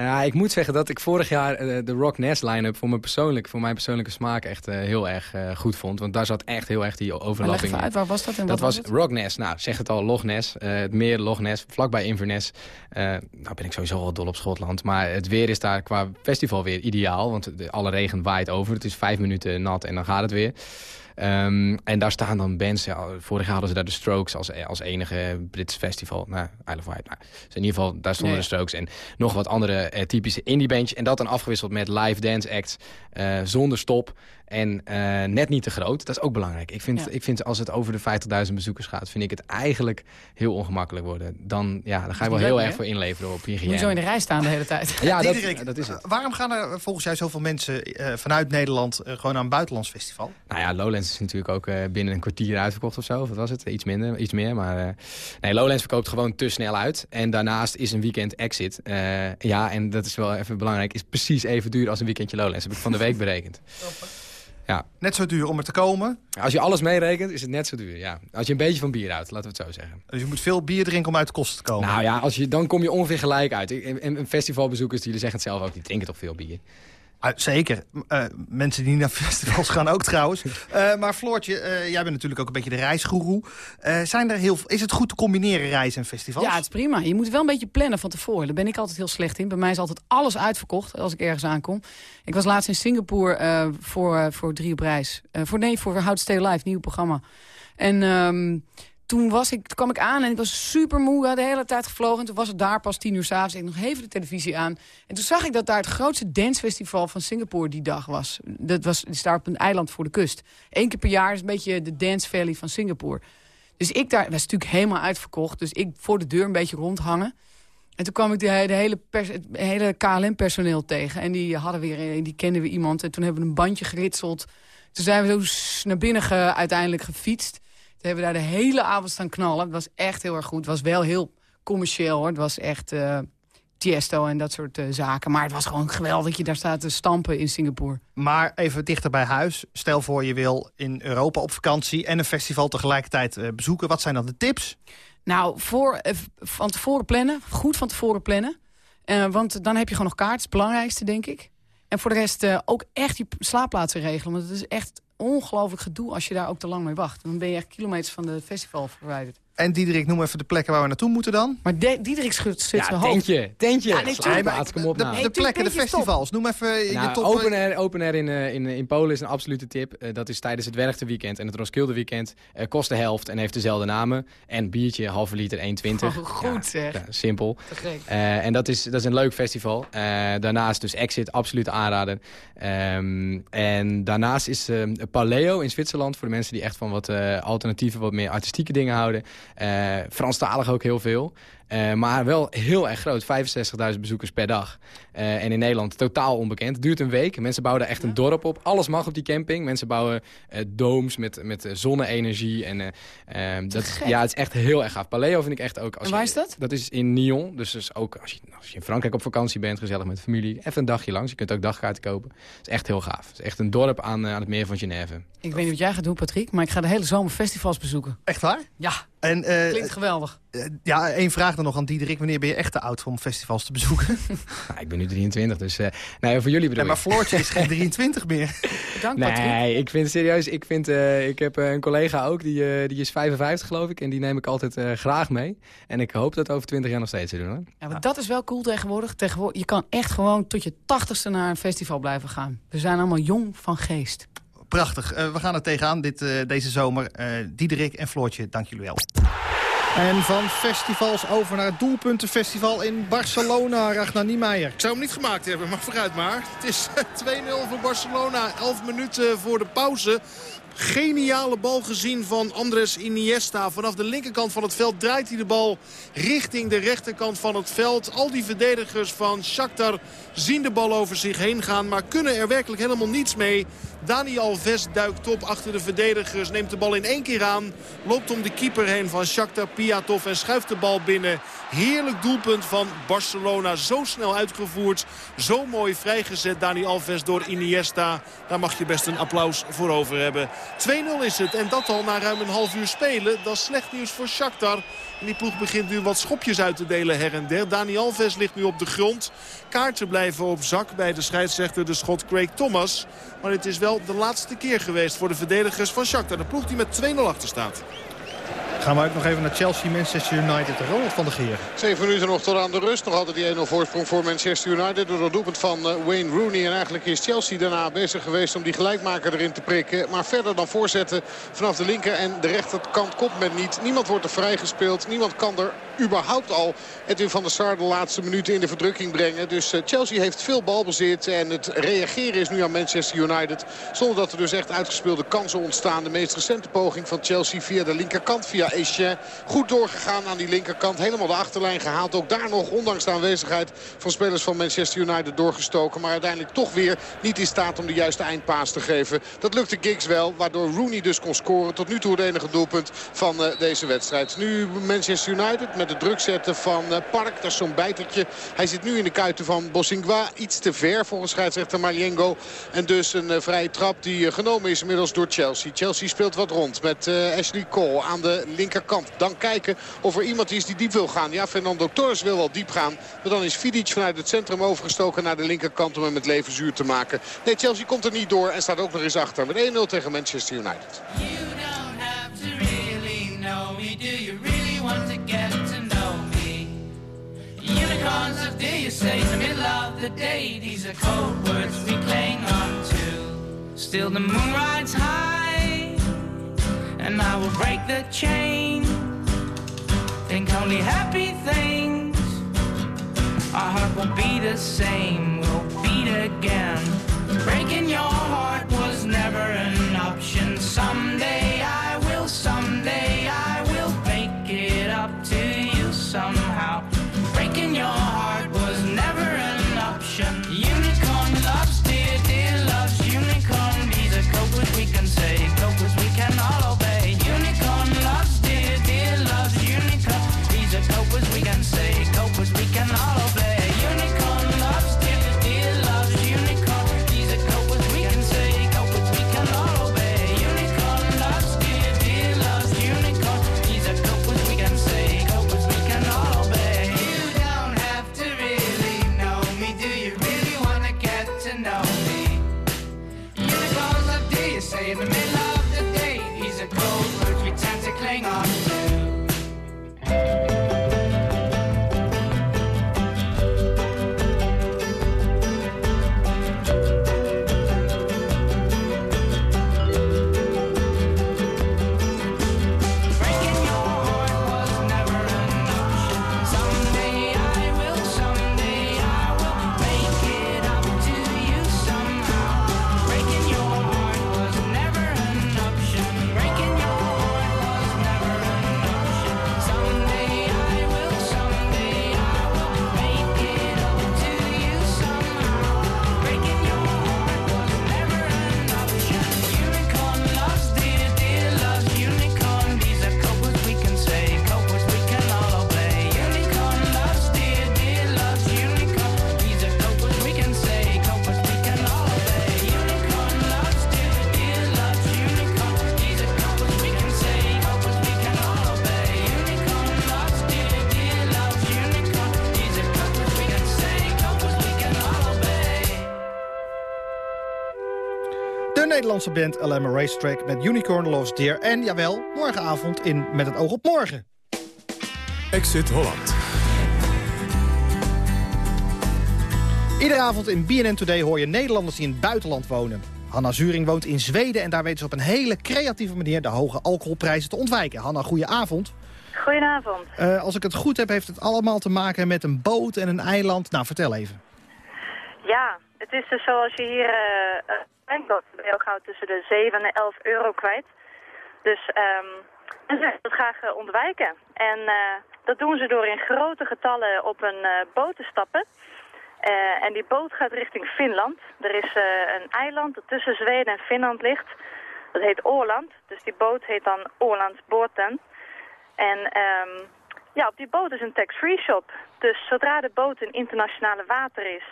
S24: Ja, ik moet zeggen dat ik vorig jaar uh, de Rock Nest line-up voor, mijn persoonlijk, voor mijn persoonlijke smaak echt uh, heel erg uh, goed vond. Want daar zat echt heel erg die overlapping
S23: in. uit, waar was dat? En
S24: dat
S23: was,
S24: was Rock. Nou, zeg het al, Loch Ness. het meer Loch Ness, vlakbij Inverness. nou ben ik sowieso wel dol op Schotland. Maar het weer is daar qua festival weer ideaal. Want de, alle regen waait over. Het is vijf minuten nat en dan gaat het weer. Um, en daar staan dan bands. Ja, vorig jaar hadden ze daar de Strokes als, als enige Brits festival. Nou, Isle of Wight. Nou, dus in ieder geval, daar stonden
S23: Nee.
S24: de Strokes. En nog wat andere eh, typische indie bandjes. En dat dan afgewisseld met live dance acts. eh, zonder stop. En eh, net niet te groot. Dat is ook belangrijk. Ik vind,
S23: Ja.
S24: ik vind als het over de 50.000 bezoekers gaat... vind ik het eigenlijk heel ongemakkelijk worden. Dan, ja, dan ga je
S23: niet
S24: wel heel erg voor inleveren op
S23: Je moet
S24: hygiëne.
S23: zo in de rij staan de hele tijd.
S24: Ja, dat,
S8: Diederik,
S24: dat is het.
S8: eh, waarom gaan er volgens jou zoveel mensen eh, vanuit Nederland gewoon naar een buitenlands festival?
S24: Nou ja, Lowlands is natuurlijk ook eh, binnen een kwartier uitverkocht of zo. Of wat was het? Iets minder, iets meer. Maar eh, nee, Lowlands verkoopt gewoon te snel uit. En daarnaast is een weekend exit. eh, ja, en dat is wel even belangrijk. Is precies even duur als een weekendje Lowlands. heb ik van de week berekend. Ja.
S8: Net zo duur om er te komen.
S24: Als je alles meerekent, is het net zo duur, ja. Als je een beetje van bier houdt, laten we het zo zeggen.
S8: Dus je moet veel bier drinken om uit de kosten te komen.
S24: Nou ja, als je, dan kom je ongeveer gelijk uit. En, en- festivalbezoekers, jullie zeggen het zelf ook, die drinken toch veel bier.
S8: Ah, zeker. Eh, mensen die naar festivals gaan ook trouwens. Eh, maar Floortje, eh, jij bent natuurlijk ook een beetje de reisgoeroe. Zijn er heel, is het goed te combineren reizen en festivals?
S23: Ja, het is prima. Je moet wel een beetje plannen van tevoren. Daar ben ik altijd heel slecht in. Bij mij is altijd alles uitverkocht als ik ergens aankom. Ik was laatst in Singapore voor, voor drie op reis. Voor, nee, voor How to Stay Alive, nieuw programma. En ehm, toen, was ik, kwam ik aan en ik was super moe. Had de hele tijd gevlogen. En toen was het daar pas tien uur s'avonds. Ik nog even de televisie aan. En toen zag ik dat daar het grootste dancefestival van Singapore die dag was. Dat was die staat op een eiland voor de kust. Eén keer per jaar is een beetje de Dance Valley van Singapore. Dus ik daar, was natuurlijk helemaal uitverkocht. Dus ik voor de deur een beetje rondhangen. En toen kwam ik de, hele, het hele KLM-personeel tegen. En die hadden weer, die kenden we iemand. En toen hebben we een bandje geritseld. Toen zijn we zo naar binnen ge- uiteindelijk gefietst. Toen hebben we daar de hele avond staan knallen. Het was echt heel erg goed. Het was wel heel commercieel hoor. Het was echt eh Tiesto en dat soort eh, zaken. Maar het was gewoon geweldig dat je daar staat te stampen in Singapore.
S8: Maar even dichter bij huis. Stel voor je wil in Europa op vakantie en een festival tegelijkertijd eh, bezoeken. Wat zijn dan de tips?
S23: Nou, voor, van tevoren plannen. Goed van tevoren plannen. Want dan heb je gewoon nog kaart. Het belangrijkste, denk ik. En voor de rest ook echt je plaatsen regelen. Want het is echt ongelooflijk gedoe als je daar ook te lang mee wacht. Dan ben je echt kilometers van de festival verwijderd.
S8: En Diederik, noem even de plekken waar we naartoe moeten dan.
S23: Maar De Diederik schudt schudt
S24: Ja,
S23: zijn hoofd.
S24: tentje, tentje.
S23: Ja, nee,
S24: kom op
S8: de,
S24: nou.
S8: de plekken, de festivals. Noem even je
S24: Nou,
S8: top.
S24: open air, open air in, eh, in, in Polen is een absolute tip. Eh, dat is tijdens het Werchter weekend en het Roskilde weekend. eh, kost de helft en heeft dezelfde namen. En biertje, halve liter, 1,20.
S23: Oh, goed zeg.
S24: Ja, simpel.
S23: Te gek.
S24: Eh, en dat is, dat is een leuk festival. Eh, daarnaast dus Exit, absoluut aanraden. Ehm, en daarnaast is eh, Paleo in Zwitserland... voor de mensen die echt van wat eh, alternatieve, wat meer artistieke dingen houden. Eh Franstalig ook heel veel. Eh, maar wel heel erg groot, 65.000 bezoekers per dag. Eh, en in Nederland totaal onbekend. Het duurt een week. Mensen bouwen daar echt een dorp op. Alles mag op die camping. Mensen bouwen eh domes met, met zonne-energie. En, eh, ehm, dat, is- ja, het is echt heel erg gaaf. Paleo vind ik echt ook... Als
S23: En waar
S24: je-
S23: is dat?
S24: Dat is in Nyon. Dus, dus ook als je, als je in Frankrijk op vakantie bent, gezellig met de familie. Even een dagje langs. Je kunt ook dagkaarten kopen. Het is echt heel gaaf. Het is echt een dorp aan, aan het meer van Genève.
S23: Ik weet niet wat jij gaat doen, Patrick. Maar ik ga de hele zomer festivals bezoeken.
S8: Echt waar?
S23: Ja,
S8: En, eh,
S23: klinkt geweldig.
S8: Ja, één vraag dan nog aan Diederik. Wanneer ben je echt te oud om festivals te bezoeken?
S24: Nou, ik ben nu 23, dus... eh nou, voor jullie bedoel
S8: Nee, maar. Floortje is geen 23 meer.
S23: Bedankt, Patrick.
S24: Nee, ik vind serieus, ik, vind, eh, ik heb eh, een collega ook, die, eh, die is 55 geloof ik. En die neem ik altijd eh, graag mee. En ik hoop dat over 20 jaar nog steeds te doen. Hoor.
S23: Ja, maar dat is wel cool tegenwoordig. tegenwoordig. Je kan echt gewoon tot je tachtigste naar een festival blijven gaan. We zijn allemaal jong van geest.
S8: Prachtig. Eh, we gaan er tegenaan dit, eh, deze zomer. Eh Diederik en Floortje, dank jullie wel. En van festivals over naar het Doelpuntenfestival in Barcelona. Ragnar Niemeyer.
S10: Ik zou hem niet gemaakt hebben, maar vooruit maar. Het is 2-0 voor Barcelona. 11 minuten voor de pauze. Geniale bal gezien van Andres Iniesta. Vanaf de linkerkant van het veld draait hij de bal richting de rechterkant van het veld. Al die verdedigers van Shakhtar zien de bal over zich heen gaan. Maar kunnen er werkelijk helemaal niets mee. Dani Alves duikt op achter de verdedigers. Neemt de bal in één keer aan. Loopt om de keeper heen van Shakhtar Piatov. En schuift de bal binnen. Heerlijk doelpunt van Barcelona. Zo snel uitgevoerd. Zo mooi vrijgezet Dani Alves door Iniesta. Daar mag je best een applaus voor over hebben. 2-0 is het. En dat al na ruim een half uur spelen. Dat is slecht nieuws voor Shakhtar. En die ploeg begint nu wat schopjes uit te delen her en der. Dani Alves ligt nu op de grond. Kaarten blijven op zak bij de scheidsrechter, de schot Craig Thomas. Maar het is wel de laatste keer geweest voor de verdedigers van Shakhtar. De ploeg die met 2-0 achter staat.
S8: Gaan we ook nog even naar Chelsea, Manchester United. Ronald van der Geer.
S9: Zeven minuten nog tot aan de rust. Nog altijd die 1-0 voorsprong voor Manchester United. Door het doelpunt van eh, Wayne Rooney. En eigenlijk is Chelsea daarna bezig geweest om die gelijkmaker erin te prikken. Maar verder dan voorzetten vanaf de linker en de rechterkant komt men niet. Niemand wordt er vrijgespeeld. Niemand kan er überhaupt al Edwin van der Sar de laatste minuten in de verdrukking brengen. Dus eh, Chelsea heeft veel balbezit. En het reageren is nu aan Manchester United. Zonder dat er dus echt uitgespeelde kansen ontstaan. De meest recente poging van Chelsea via de linkerkant. Via Etienne. Goed doorgegaan aan die linkerkant. Helemaal de achterlijn gehaald. Ook daar nog, ondanks de aanwezigheid van spelers van Manchester United doorgestoken. Maar uiteindelijk toch weer niet in staat om de juiste eindpaas te geven. Dat lukte Giggs wel. Waardoor Rooney dus kon scoren. Tot nu toe het enige doelpunt van eh, deze wedstrijd. Nu Manchester United met
S25: de druk zetten van uh, Park. Dat is zo'n bijtertje. Hij zit nu in de kuiten van Bosingwa. Iets te ver volgens scheidsrechter Mariengo. En dus een uh, vrije trap die genomen is inmiddels door Chelsea. Chelsea speelt wat rond met Ashley Cole aan de linkerkant. Dan kijken of er iemand is die diep wil gaan. Ja, Fernando Torres wil wel diep gaan. Maar dan is Vidic vanuit het centrum overgestoken naar de linkerkant om hem het leven zuur te maken. Nee, Chelsea komt er niet door en staat ook nog eens achter met 1-0 tegen Manchester United. Of do you say in the middle of the day. These are cold words we cling on to. Still the moon rides high And I will break the chain. Think only happy things. Our heart will be the same. We'll beat again. Breaking your heart was never an option. Someday
S8: Nederlandse band LM Racetrack met Unicorn Loves Deer. En jawel, morgenavond in Met het oog op morgen.
S7: Exit Holland.
S8: Iedere avond in BNN Today hoor je Nederlanders die in het buitenland wonen. Hanna Zuring woont in Zweden en daar weten ze op een hele creatieve manier... de hoge alcoholprijzen te ontwijken. Hanna, goeie avond.
S26: Goedenavond.
S8: Eh, als ik het goed heb, heeft het allemaal te maken met een boot en een eiland. Nou, vertel even.
S26: Ja, het is dus zoals je hier uh, dat ben je ook gauw tussen de 7 en de 11 euro kwijt. Dus en ze willen dat graag eh, ontwijken. En eh, dat doen ze door in grote getallen op een eh, boot te stappen. En die boot gaat richting Finland. Er is een eiland dat tussen Zweden en Finland ligt. Dat heet Åland. Dus die boot heet dan Ålandsbåten. En ehm, ja, op die boot is een tax-free shop. Dus zodra de boot in internationale water is,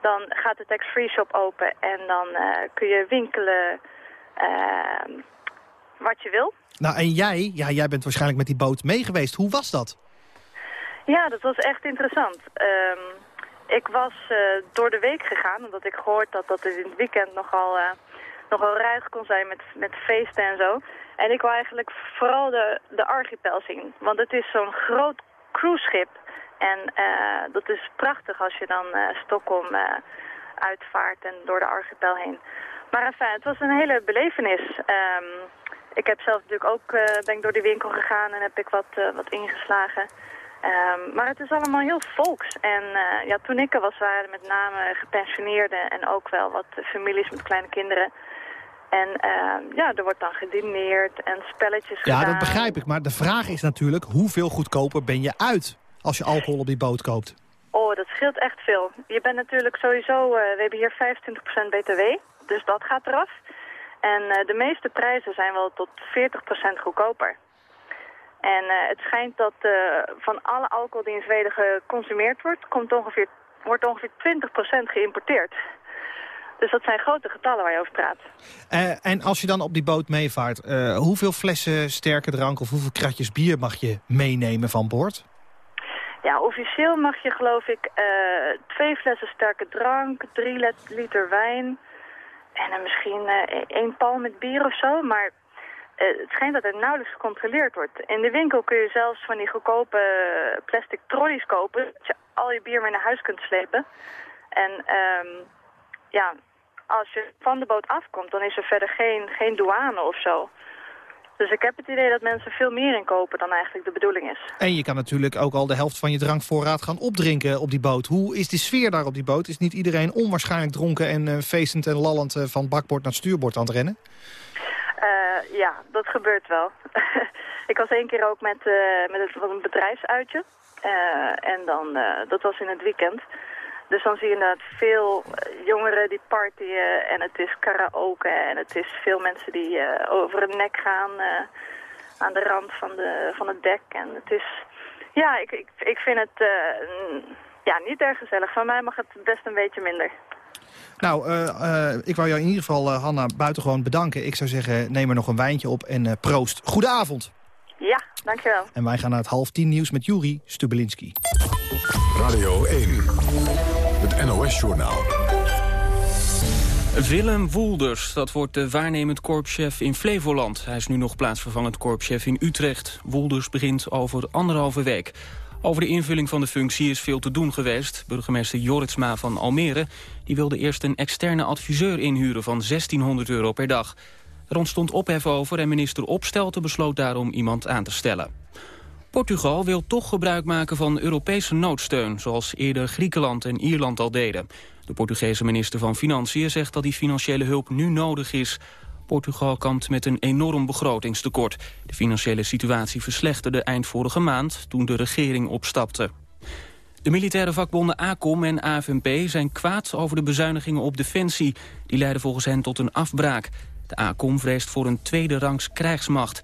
S26: dan gaat de tax-free shop open. En dan eh, kun je winkelen ehm, wat je wil.
S8: Nou, en jij, ja, jij bent waarschijnlijk met die boot mee geweest. Hoe was dat?
S26: Ja, dat was echt interessant. Ehm, ik was eh, door de week gegaan, omdat ik gehoord had dat het in het weekend nogal, eh, nogal ruig kon zijn met, met feesten en zo. En ik wou eigenlijk vooral de, de archipel zien, want het is zo'n groot cruiseschip. En eh, dat is prachtig als je dan eh, Stockholm eh, uitvaart en door de archipel heen. Maar enfin, het was een hele belevenis. Ehm, ik heb zelf natuurlijk ook ben ik door die winkel gegaan en heb ik wat, wat ingeslagen. Ehm, maar het is allemaal heel volks. En ja, toen ik er was, waren met name gepensioneerden en ook wel wat families met kleine kinderen. En ehm, ja, er wordt dan gedineerd en spelletjes
S8: Ja,
S26: gedaan.
S8: dat begrijp ik. Maar de vraag is natuurlijk, hoeveel goedkoper ben je uit als je alcohol op die boot koopt?
S26: Oh, dat scheelt echt veel. Je bent natuurlijk sowieso, eh, we hebben hier 25% btw, dus dat gaat eraf. En eh, de meeste prijzen zijn wel tot 40% goedkoper. En uh, het schijnt dat van alle alcohol die in Zweden geconsumeerd wordt, komt ongeveer, wordt ongeveer 20% geïmporteerd. Dus dat zijn grote getallen waar je over praat.
S8: En als je dan op die boot meevaart, hoeveel flessen sterke drank of hoeveel kratjes bier mag je meenemen van boord?
S26: Ja, officieel mag je geloof ik twee flessen sterke drank, drie liter wijn en misschien één pal met bier of zo. Maar uh, het schijnt dat er nauwelijks gecontroleerd wordt. In de winkel kun je zelfs van die goedkope plastic trolleys kopen... dat je al je bier mee naar huis kunt slepen. En um, ja, als je van de boot afkomt, dan is er verder geen, geen douane of zo. Dus ik heb het idee dat mensen veel meer inkopen dan eigenlijk de bedoeling is.
S8: En je kan natuurlijk ook al de helft van je drankvoorraad gaan opdrinken op die boot. Hoe is de sfeer daar op die boot? Is niet iedereen onwaarschijnlijk dronken en uh, feestend en lallend uh, van bakbord naar stuurbord aan het rennen?
S26: Uh, ja, dat gebeurt wel. ik was één keer ook met, met het, een bedrijfsuitje. En dan, dat was in het weekend. Dus dan zie je inderdaad veel jongeren die partyen en het is karaoke. En het is veel mensen die over het nek gaan aan de rand van, de, van het dek. En het is, ja, ik, ik, ik vind het ja, niet erg gezellig. Van mij mag het best een beetje minder.
S8: Nou, uh, uh, ik wou jou in ieder geval, uh, Hanna, buitengewoon bedanken. Ik zou zeggen, neem er nog een wijntje op en proost. Goedenavond.
S26: Ja, dankjewel.
S8: En wij gaan naar het half tien nieuws met Juri Stubelinski.
S7: Radio 1, het NOS-journaal.
S1: Willem Woelders, dat wordt de waarnemend korpschef in Flevoland. Hij is nu nog plaatsvervangend korpschef in Utrecht. Woelders begint over anderhalve week. Over de invulling van de functie is veel te doen geweest. Burgemeester Joritsma van Almere die wilde eerst een externe adviseur inhuren van 1600 euro per dag. Er ontstond ophef over en minister Opstelten besloot daarom iemand aan te stellen. Portugal wil toch gebruik maken van Europese noodsteun... zoals eerder Griekenland en Ierland al deden. De Portugese minister van Financiën zegt dat die financiële hulp nu nodig is. Portugal kampt met een enorm begrotingstekort. De financiële situatie verslechterde eind vorige maand toen de regering opstapte. De militaire vakbonden ACOM en AFNP zijn kwaad over de bezuinigingen op defensie. Die leiden volgens hen tot een afbraak. De ACOM vreest voor een tweede rangs krijgsmacht.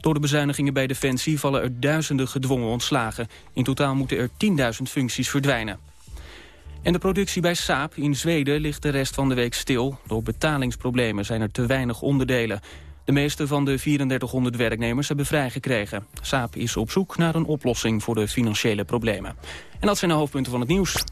S1: Door de bezuinigingen bij Defensie vallen er duizenden gedwongen ontslagen. In totaal moeten er 10.000 functies verdwijnen. En de productie bij Saab in Zweden ligt de rest van de week stil. Door betalingsproblemen zijn er te weinig onderdelen. De meeste van de 3400 werknemers hebben vrijgekregen. Saab is op zoek naar een oplossing voor de financiële problemen. En dat zijn de hoofdpunten van het nieuws.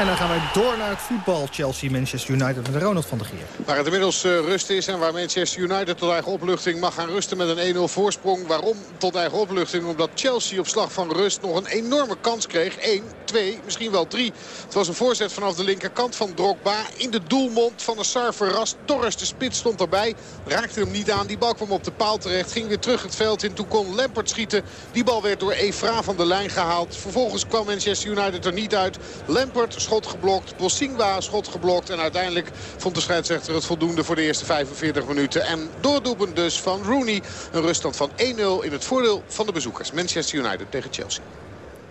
S8: En dan gaan wij door naar het voetbal. Chelsea, Manchester United met Ronald van der Geer.
S9: Waar het inmiddels uh, rust is en waar Manchester United tot eigen opluchting mag gaan rusten met een 1-0 voorsprong. Waarom tot eigen opluchting? Omdat Chelsea op slag van rust nog een enorme kans kreeg. 1, 2, misschien wel 3. Het was een voorzet vanaf de linkerkant van Drogba. In de doelmond van de Sar verrast. Torres de spits stond erbij. Raakte hem niet aan. Die bal kwam op de paal terecht. Ging weer terug het veld in. Toen kon Lampert schieten. Die bal werd door Efra van de lijn gehaald. Vervolgens kwam Manchester United er niet uit. Lampert schot geblokt. Bossingwa schot geblokt. En uiteindelijk vond de scheidsrechter het voldoende voor de eerste 45 minuten. En door het doelpunt dus van Rooney een ruststand van 1-0 in het voordeel van de bezoekers. Manchester United tegen Chelsea.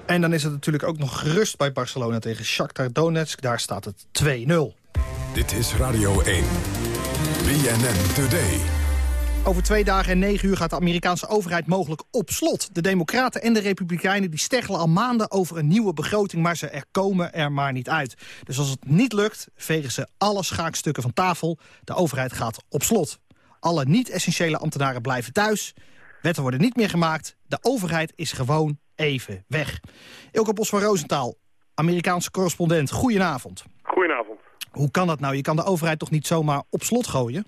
S8: En dan is het natuurlijk ook nog gerust bij Barcelona tegen Shakhtar Donetsk. Daar staat het 2-0.
S7: Dit is Radio 1. BNN Today.
S8: Over twee dagen en negen uur gaat de Amerikaanse overheid mogelijk op slot. De Democraten en de Republikeinen die steggelen al maanden over een nieuwe begroting... maar ze er komen er maar niet uit. Dus als het niet lukt, vegen ze alle schaakstukken van tafel. De overheid gaat op slot. Alle niet-essentiële ambtenaren blijven thuis. Wetten worden niet meer gemaakt. De overheid is gewoon even weg. Ilke Bos van Roosentaal, Amerikaanse correspondent. Goedenavond.
S27: Goedenavond.
S8: Hoe kan dat nou? Je kan de overheid toch niet zomaar op slot gooien?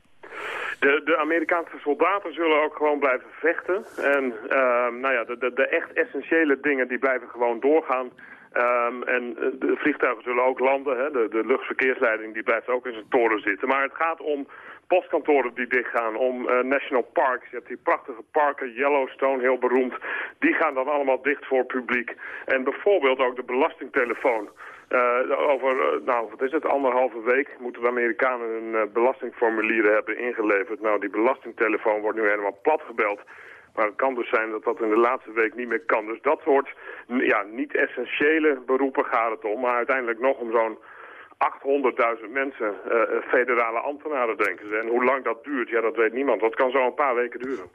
S27: De, de, Amerikaanse soldaten zullen ook gewoon blijven vechten. En uh, nou ja, de, de, de, echt essentiële dingen die blijven gewoon doorgaan. Um, en de vliegtuigen zullen ook landen. Hè. De, de luchtverkeersleiding die blijft ook in zijn toren zitten. Maar het gaat om postkantoren die dichtgaan, om uh, national parks. Je hebt die prachtige parken, Yellowstone, heel beroemd. Die gaan dan allemaal dicht voor publiek. En bijvoorbeeld ook de belastingtelefoon. Uh, over, uh, nou, wat is het, anderhalve week moeten de Amerikanen hun belastingformulieren hebben ingeleverd. Nou, die belastingtelefoon wordt nu helemaal plat gebeld. Maar het kan dus zijn dat dat in de laatste week niet meer kan. Dus dat soort ja, niet essentiële beroepen gaat het om. Maar uiteindelijk nog om zo'n 800.000 mensen, uh, federale ambtenaren denken ze. En hoe lang dat duurt, ja, dat weet niemand. Dat kan zo een paar weken duren.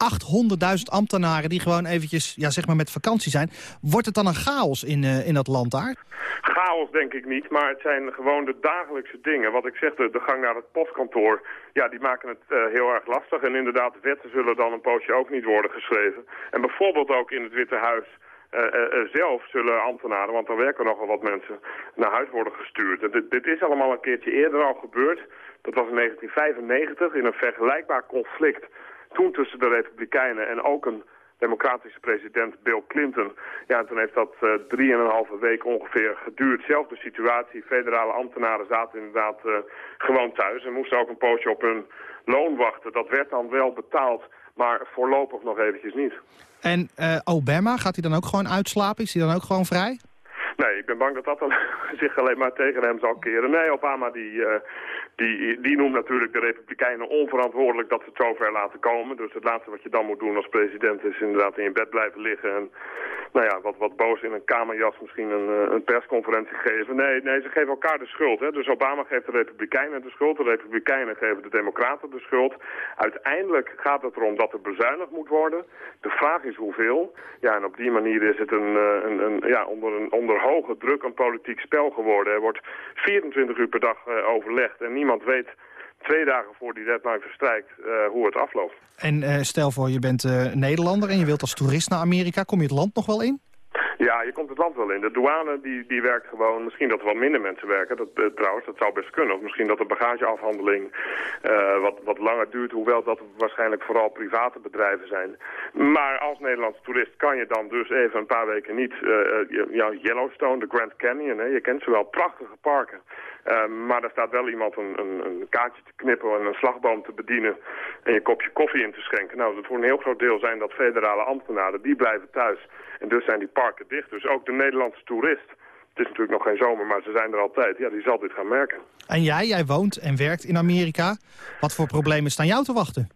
S8: 800.000 ambtenaren die gewoon eventjes ja, zeg maar met vakantie zijn. Wordt het dan een chaos in, uh, in dat land daar?
S27: Chaos denk ik niet, maar het zijn gewoon de dagelijkse dingen. Wat ik zeg, de, de gang naar het postkantoor, ja, die maken het uh, heel erg lastig. En inderdaad, wetten zullen dan een poosje ook niet worden geschreven. En bijvoorbeeld ook in het Witte Huis zelf zullen ambtenaren, want er werken nogal wat mensen, naar huis worden gestuurd. Dit, dit, is allemaal een keertje eerder al gebeurd. Dat was in 1995 in een vergelijkbaar conflict. Toen tussen de Republikeinen en ook een democratische president Bill Clinton. Ja, en toen heeft dat uh, drieënhalve week ongeveer geduurd. Zelfde situatie, federale ambtenaren zaten inderdaad gewoon thuis... en moesten ook een poosje op hun loon wachten. Dat werd dan wel betaald, maar voorlopig nog eventjes niet.
S8: En uh, Obama, gaat hij dan ook gewoon uitslapen? Is hij dan ook gewoon vrij?
S27: Nee, ik ben bang dat dat zich alleen maar tegen hem zal keren. Nee, Obama die, uh, die, die noemt natuurlijk de Republikeinen onverantwoordelijk dat ze het zover laten komen. Dus het laatste wat je dan moet doen als president is inderdaad in je bed blijven liggen. En nou ja, wat, wat boos in een kamerjas misschien een, eh, een persconferentie geven. Nee, nee, ze geven elkaar de schuld. Hè. Dus Obama geeft de Republikeinen de schuld, de Republikeinen geven de Democraten de schuld. Uiteindelijk gaat het erom dat er bezuinigd moet worden. De vraag is hoeveel. Ja, en op die manier is het een, een, een ja, onder, een, onder hoge druk een politiek spel geworden. Er wordt 24 uur per dag uh, overlegd en niemand weet twee dagen voor die deadline verstrijkt uh, hoe het afloopt.
S8: En uh, stel voor je bent Nederlander en je wilt als toerist naar Amerika, kom je het land nog wel in?
S27: Ja, je komt het land wel in. De douane die, die werkt gewoon, misschien dat er wat minder mensen werken, dat, uh, trouwens, dat zou best kunnen. Of misschien dat de bagageafhandeling uh, wat, wat langer duurt, hoewel dat waarschijnlijk vooral private bedrijven zijn. Maar als Nederlandse toerist kan je dan dus even een paar weken niet, ja, Yellowstone, de Grand Canyon, hè, je kent ze wel, prachtige parken. Maar daar staat wel iemand een, een, een, kaartje te knippen en een slagboom te bedienen en je kopje koffie in te schenken. Nou, dat voor een heel groot deel zijn dat federale ambtenaren, die blijven thuis. En dus zijn die parken dicht. Dus ook de Nederlandse toerist, het is natuurlijk nog geen zomer, maar ze zijn er altijd, ja, die zal dit gaan merken.
S8: En jij, jij woont en werkt in Amerika. Wat voor problemen staan jou te wachten?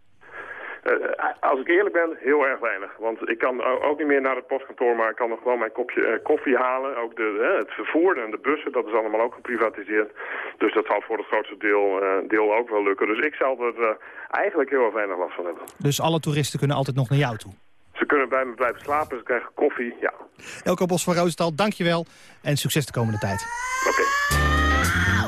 S27: Uh, als ik eerlijk ben, heel erg weinig. Want ik kan ook niet meer naar het postkantoor, maar ik kan nog wel mijn kopje uh, koffie halen. Ook de, uh, het vervoer en de bussen, dat is allemaal ook geprivatiseerd. Dus dat zal voor het grootste deel, deel ook wel lukken. Dus ik zal er eigenlijk heel erg weinig last van hebben.
S8: Dus alle toeristen kunnen altijd nog naar jou toe?
S27: Ze kunnen bij me blijven slapen, ze krijgen koffie, ja.
S8: Elko Bos van Roostal, dankjewel en succes de komende tijd.
S27: Oké. Okay.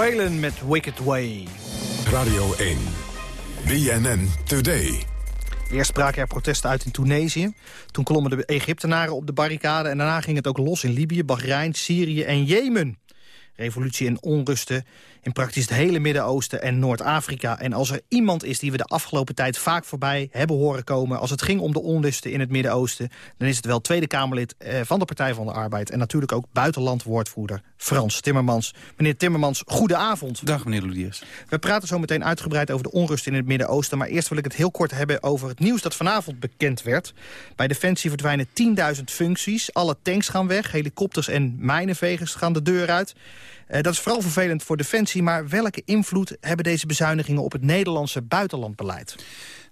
S8: Waylon met Wicked Way.
S7: Radio 1. BNN Today.
S8: Eerst spraken er protesten uit in Tunesië. Toen klommen de Egyptenaren op de barricade... en daarna ging het ook los in Libië, Bahrein, Syrië en Jemen. Revolutie en onrusten in praktisch het hele Midden-Oosten en Noord-Afrika. En als er iemand is die we de afgelopen tijd vaak voorbij hebben horen komen... als het ging om de onlusten in het Midden-Oosten... dan is het wel Tweede Kamerlid eh, van de Partij van de Arbeid... en natuurlijk ook buitenlandwoordvoerder Frans Timmermans. Meneer Timmermans, goedenavond.
S28: Dag meneer Ludiers.
S8: We praten zo meteen uitgebreid over de onrust in het Midden-Oosten... maar eerst wil ik het heel kort hebben over het nieuws dat vanavond bekend werd. Bij Defensie verdwijnen 10.000 functies. Alle tanks gaan weg, helikopters en mijnenvegers gaan de deur uit. Eh, dat is vooral vervelend voor Defensie... maar welke invloed hebben deze bezuinigingen op het Nederlandse buitenlandbeleid?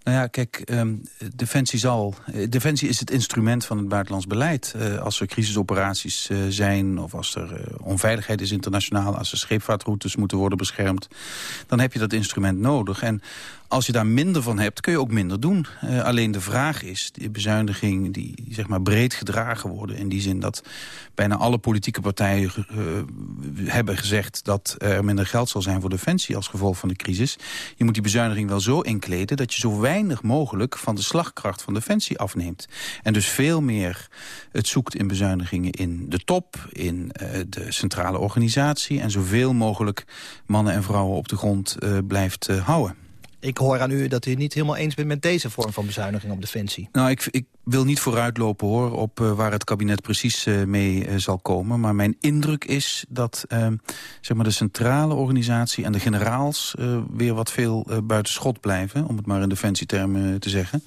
S28: Nou ja, kijk, ehm, Defensie, zal, eh, Defensie is het instrument van het buitenlands beleid. Eh, als er crisisoperaties eh, zijn of als er onveiligheid is internationaal... als er scheepvaartroutes moeten worden beschermd... dan heb je dat instrument nodig. En als je daar minder van hebt, kun je ook minder doen. Alleen de vraag is, die bezuiniging die zeg maar breed gedragen worden... in die zin dat bijna alle politieke partijen hebben gezegd... dat er minder geld zal zijn voor Defensie als gevolg van de crisis. Je moet die bezuiniging wel zo inkleden... dat je zo weinig mogelijk van de slagkracht van Defensie afneemt. En dus veel meer het zoekt in bezuinigingen in de top... in eh, de centrale organisatie... en zoveel mogelijk mannen en vrouwen op de grond eh, blijft eh, houden.
S8: Ik hoor aan u dat u niet helemaal eens bent met deze vorm van bezuiniging op Defensie.
S28: Nou, ik, ik wil niet vooruitlopen hoor op uh, waar het kabinet precies uh, mee uh, zal komen. Maar mijn indruk is dat ehm, zeg maar de centrale organisatie en de generaals weer wat veel buiten schot blijven. Om het maar in defensietermen te zeggen.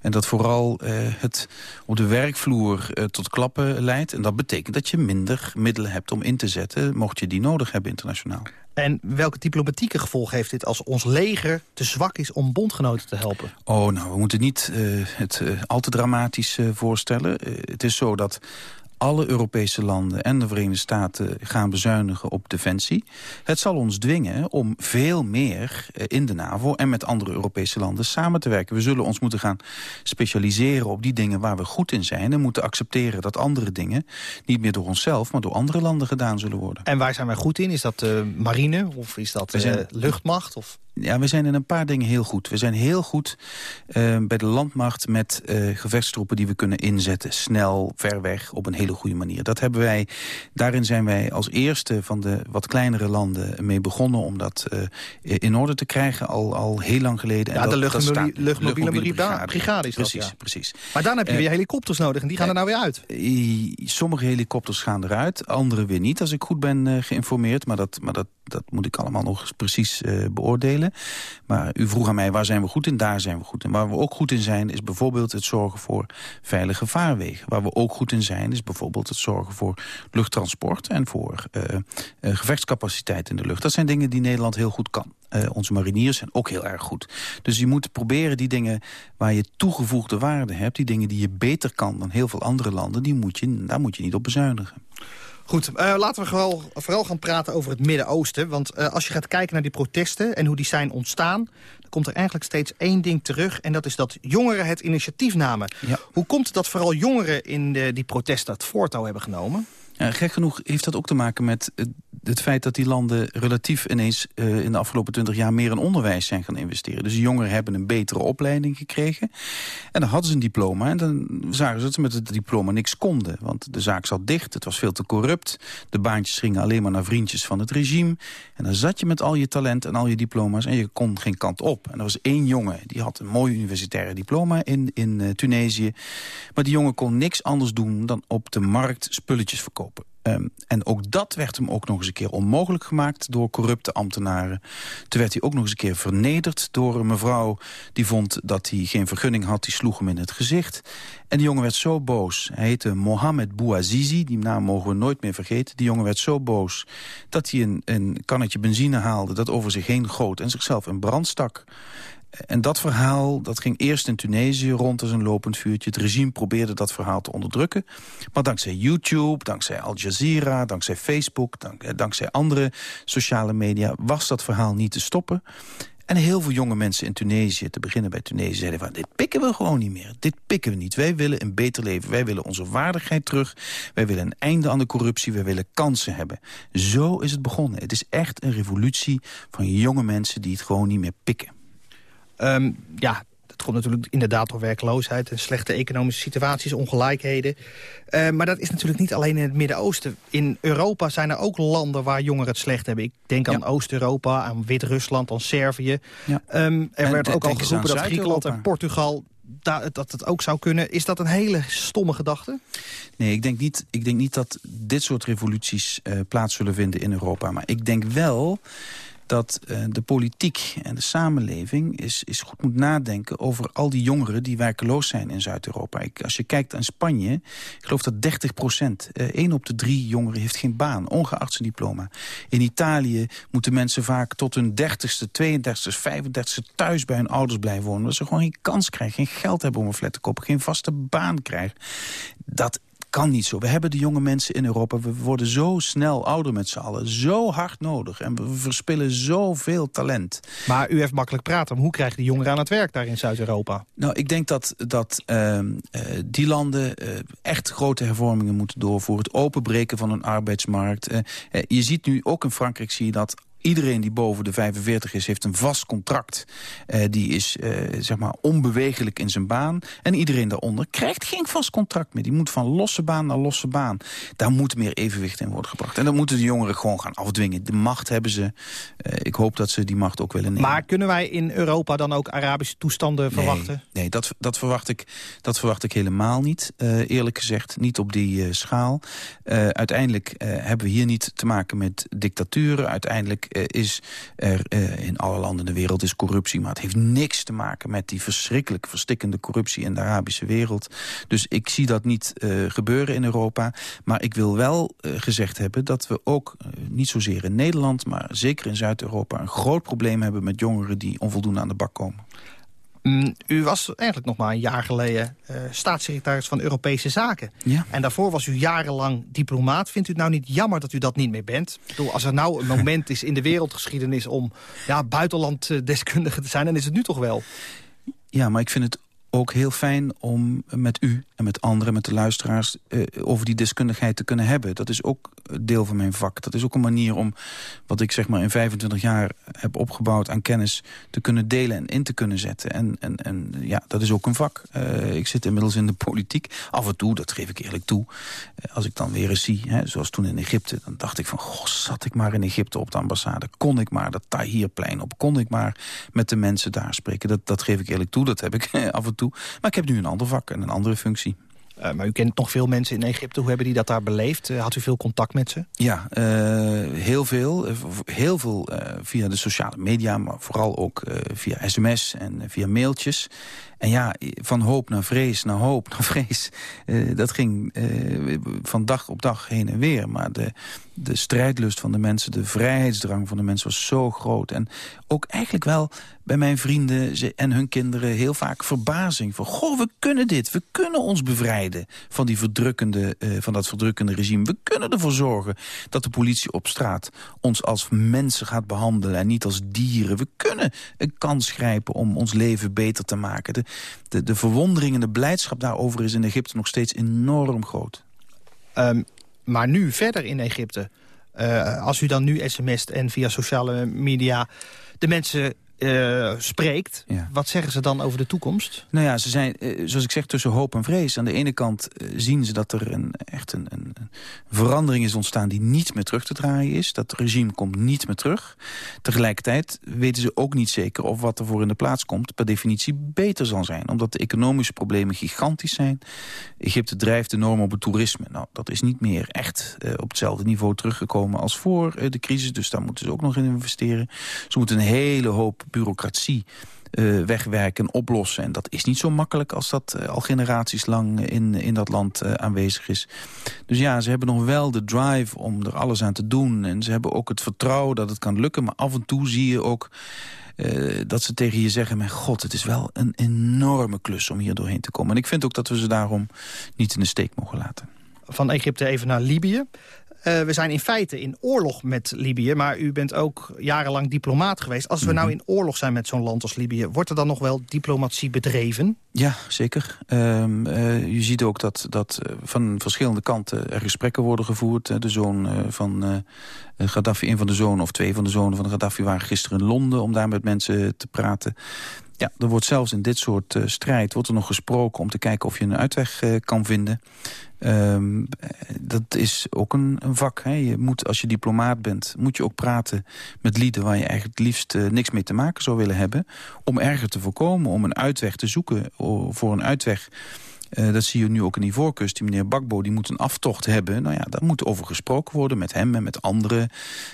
S28: En dat vooral het op de werkvloer tot klappen leidt. En dat betekent dat je minder middelen hebt om in te zetten, mocht je die nodig hebben internationaal.
S8: En welke diplomatieke gevolgen heeft dit als ons leger te zwak is om bondgenoten te helpen?
S28: Oh, nou, we moeten niet uh, het uh, al te dramatisch uh, voorstellen. het is zo dat alle Europese landen en de Verenigde Staten gaan bezuinigen op defensie. Het zal ons dwingen om veel meer in de NAVO en met andere Europese landen samen te werken. We zullen ons moeten gaan specialiseren op die dingen waar we goed in zijn... en moeten accepteren dat andere dingen niet meer door onszelf... maar door andere landen gedaan zullen worden.
S8: En waar zijn wij goed in? Is dat uh, marine of is dat uh, zijn... luchtmacht? Of...
S28: Ja, we zijn in een paar dingen heel goed. We zijn heel goed uh, bij de landmacht met gevechtstroepen die we kunnen inzetten. Snel, ver weg, op een hele goede manier. Dat hebben wij, daarin zijn wij als eerste van de wat kleinere landen mee begonnen... om dat uh, in orde te krijgen, al, al heel lang geleden.
S8: Ja,
S28: en
S8: de
S28: dat,
S8: luchtmobiele,
S28: dat
S8: luchtmobiele brigade, brigade is dat,
S28: Precies,
S8: ja.
S28: precies.
S8: Maar dan heb je weer helikopters nodig en die gaan er nou weer uit.
S28: Sommige helikopters gaan eruit, andere weer niet, als ik goed ben geïnformeerd. Maar dat, maar dat, dat moet ik allemaal nog eens precies beoordelen. Maar u vroeg aan mij, waar zijn we goed in? Daar zijn we goed in. Waar we ook goed in zijn, is bijvoorbeeld het zorgen voor veilige vaarwegen. Waar we ook goed in zijn, is bijvoorbeeld het zorgen voor luchttransport... en voor uh, uh, gevechtscapaciteit in de lucht. Dat zijn dingen die Nederland heel goed kan. Uh, onze mariniers zijn ook heel erg goed. Dus je moet proberen die dingen waar je toegevoegde waarde hebt... die dingen die je beter kan dan heel veel andere landen... Die moet je, daar moet je niet op bezuinigen.
S8: Goed, uh, laten we vooral, vooral gaan praten over het Midden-Oosten. Want uh, als je gaat kijken naar die protesten en hoe die zijn ontstaan... dan komt er eigenlijk steeds één ding terug... en dat is dat jongeren het initiatief namen. Ja. Hoe komt het dat vooral jongeren in de, die protesten het voortouw hebben genomen?
S28: Ja, gek genoeg heeft dat ook te maken met het feit dat die landen relatief ineens uh, in de afgelopen twintig jaar meer in onderwijs zijn gaan investeren. Dus jongeren hebben een betere opleiding gekregen. En dan hadden ze een diploma en dan zagen ze dat ze met het diploma niks konden. Want de zaak zat dicht, het was veel te corrupt. De baantjes gingen alleen maar naar vriendjes van het regime. En dan zat je met al je talent en al je diploma's en je kon geen kant op. En er was één jongen, die had een mooi universitaire diploma in, in uh, Tunesië. Maar die jongen kon niks anders doen dan op de markt spulletjes verkopen. Ehm, en ook dat werd hem ook nog eens een keer onmogelijk gemaakt door corrupte ambtenaren. Toen werd hij ook nog eens een keer vernederd door een mevrouw die vond dat hij geen vergunning had. Die sloeg hem in het gezicht. En die jongen werd zo boos. Hij heette Mohamed Bouazizi, die naam mogen we nooit meer vergeten. Die jongen werd zo boos dat hij een, een kannetje benzine haalde... dat over zich heen goot en zichzelf in brand stak. En dat verhaal dat ging eerst in Tunesië rond als een lopend vuurtje. Het regime probeerde dat verhaal te onderdrukken. Maar dankzij YouTube, dankzij Al Jazeera, dankzij Facebook... Eh, dankzij andere sociale media was dat verhaal niet te stoppen. En heel veel jonge mensen in Tunesië, te beginnen bij Tunesië... zeiden van, dit pikken we gewoon niet meer. Dit pikken we niet. Wij willen een beter leven. Wij willen onze waardigheid terug. Wij willen een einde aan de corruptie. Wij willen kansen hebben. Zo is het begonnen. Het is echt een revolutie van jonge mensen die het gewoon niet meer pikken.
S8: Ehm, ja, dat komt natuurlijk inderdaad door werkloosheid... en slechte economische situaties, ongelijkheden. Uh, maar dat is natuurlijk niet alleen in het Midden-Oosten. In Europa zijn er ook landen waar jongeren het slecht hebben. Ik denk aan Oost-Europa, aan Wit-Rusland, aan Servië. Ja. Um, er werd ook al geroepen dat Griekenland en Portugal dat het ook zou kunnen. Is dat een hele stomme gedachte?
S28: Nee, ik denk niet, ik denk niet dat dit soort revoluties uh, plaats zullen vinden in Europa. Maar ik denk wel dat uh, de politiek en de samenleving is, is goed moet nadenken... over al die jongeren die werkeloos zijn in Zuid-Europa. Als je kijkt naar Spanje, ik geloof dat 30 procent... Uh, op de drie jongeren heeft geen baan, ongeacht zijn diploma. In Italië moeten mensen vaak tot hun 30ste, 32ste, 35ste... thuis bij hun ouders blijven wonen. Omdat ze gewoon geen kans krijgen, geen geld hebben om een flat te kopen... geen vaste baan krijgen. Dat kan niet zo. We hebben de jonge mensen in Europa. We worden zo snel ouder met z'n allen. Zo hard nodig. En we verspillen zoveel talent.
S8: Maar u heeft makkelijk praten. hoe krijgen die jongeren aan het werk daar in Zuid-Europa?
S28: Nou, ik denk dat, dat uh, die landen uh, echt grote hervormingen moeten doorvoeren. Het openbreken van een arbeidsmarkt. Uh, je ziet nu ook in Frankrijk zie je dat Iedereen die boven de 45 is, heeft een vast contract. Uh, die is uh, zeg maar onbewegelijk in zijn baan. En iedereen daaronder krijgt geen vast contract meer. Die moet van losse baan naar losse baan. Daar moet meer evenwicht in worden gebracht. En dan moeten de jongeren gewoon gaan afdwingen. De macht hebben ze. Uh, ik hoop dat ze die macht ook willen nemen.
S8: Maar kunnen wij in Europa dan ook Arabische toestanden
S28: nee,
S8: verwachten?
S28: Nee, dat, dat, verwacht ik, dat verwacht ik helemaal niet. eerlijk gezegd, niet op die schaal. uiteindelijk hebben we hier niet te maken met dictaturen. Uiteindelijk is er uh, in alle landen in de wereld is corruptie. Maar het heeft niks te maken met die verschrikkelijk verstikkende corruptie in de Arabische wereld. Dus ik zie dat niet uh, gebeuren in Europa. Maar ik wil wel gezegd hebben dat we ook niet zozeer in Nederland... maar zeker in Zuid-Europa een groot probleem hebben met jongeren die onvoldoende aan de bak komen.
S8: Mm, u was eigenlijk nog maar een jaar geleden uh, staatssecretaris van Europese Zaken.
S28: Ja.
S8: En daarvoor was u jarenlang diplomaat. Vindt u het nou niet jammer dat u dat niet meer bent? Ik bedoel, als er nou een moment is in de wereldgeschiedenis om ja, buitenlanddeskundige te zijn... dan is het nu toch wel?
S28: Ja, maar ik vind het ook heel fijn om met u en met anderen, met de luisteraars... Uh, over die deskundigheid te kunnen hebben. Dat is ook deel van mijn vak. Dat is ook een manier om wat ik zeg maar in 25 jaar heb opgebouwd aan kennis... te kunnen delen en in te kunnen zetten. En, en, en ja, dat is ook een vak. Uh, ik zit inmiddels in de politiek. Af en toe, dat geef ik eerlijk toe. Uh, als ik dan weer eens zie, hè, zoals toen in Egypte... dan dacht ik van, goh, zat ik maar in Egypte op de ambassade. Kon ik maar dat Tahrirplein op. Kon ik maar met de mensen daar spreken. Dat, dat geef ik eerlijk toe, dat heb ik af en toe. Maar ik heb nu een ander vak en een andere functie.
S8: Uh, maar u kent nog veel mensen in Egypte. Hoe hebben die dat daar beleefd? Uh, had u veel contact met ze?
S28: Ja, uh, heel veel. heel veel via de sociale media, maar vooral ook via sms en via mailtjes. En ja, van hoop naar vrees, naar hoop, naar vrees. Uh, dat ging uh, van dag op dag heen en weer. Maar de, de strijdlust van de mensen, de vrijheidsdrang van de mensen was zo groot. En ook eigenlijk wel bij mijn vrienden en hun kinderen heel vaak verbazing. Van, goh, we kunnen dit. We kunnen ons bevrijden van, die verdrukkende, uh, van dat verdrukkende regime. We kunnen ervoor zorgen dat de politie op straat ons als mensen gaat behandelen... en niet als dieren. We kunnen een kans grijpen om ons leven beter te maken. De, de, de verwondering en de blijdschap daarover is in Egypte nog steeds enorm groot.
S8: Um, maar nu verder in Egypte, uh, als u dan nu sms't en via sociale media de mensen eh, spreekt. Wat zeggen ze dan over de toekomst?
S28: Nou ja, ze zijn, eh, zoals ik zeg, tussen hoop en vrees. Aan de ene kant eh, zien ze dat er een, echt een, een, verandering is ontstaan... die niet meer terug te draaien is. Dat regime komt niet meer terug. Tegelijkertijd weten ze ook niet zeker of wat er voor in de plaats komt... per definitie beter zal zijn. Omdat de economische problemen gigantisch zijn. Egypte drijft enorm op het toerisme. Nou, dat is niet meer echt op hetzelfde niveau teruggekomen als voor de crisis. Dus daar moeten ze ook nog in investeren. Ze moeten een hele bureaucratie uh, wegwerken en oplossen. En dat is niet zo makkelijk als dat uh, al generaties lang in, in dat land uh, aanwezig is. Dus ja, ze hebben nog wel de drive om er alles aan te doen. En ze hebben ook het vertrouwen dat het kan lukken. Maar af en toe zie je ook dat ze tegen je zeggen... mijn god, het is wel een enorme klus om hier doorheen te komen. En ik vind ook dat we ze daarom niet in de steek mogen laten.
S8: Van Egypte even naar Libië. Uh, we zijn in feite in oorlog met Libië, maar u bent ook jarenlang diplomaat geweest. Als we nou in oorlog zijn met zo'n land als Libië, wordt er dan nog wel diplomatie bedreven?
S28: Ja, zeker. Uh, je ziet ook dat, dat van verschillende kanten er gesprekken worden gevoerd. De zoon van Gaddafi, een van de zonen of twee van de zonen van Gaddafi waren gisteren in Londen om daar met mensen te praten. Ja, er wordt zelfs in dit soort uh, strijd wordt er nog gesproken om te kijken of je een uitweg uh, kan vinden. Um, dat is ook een, een vak. Hè. Je moet, als je diplomaat bent, moet je ook praten met lieden waar je eigenlijk het liefst niks mee te maken zou willen hebben. Om erger te voorkomen, om een uitweg te zoeken voor een uitweg. Dat zie je nu ook in Ivoorkust. Die meneer Bakbo die moet een aftocht hebben. Nou ja, daar moet over gesproken worden met hem en met anderen.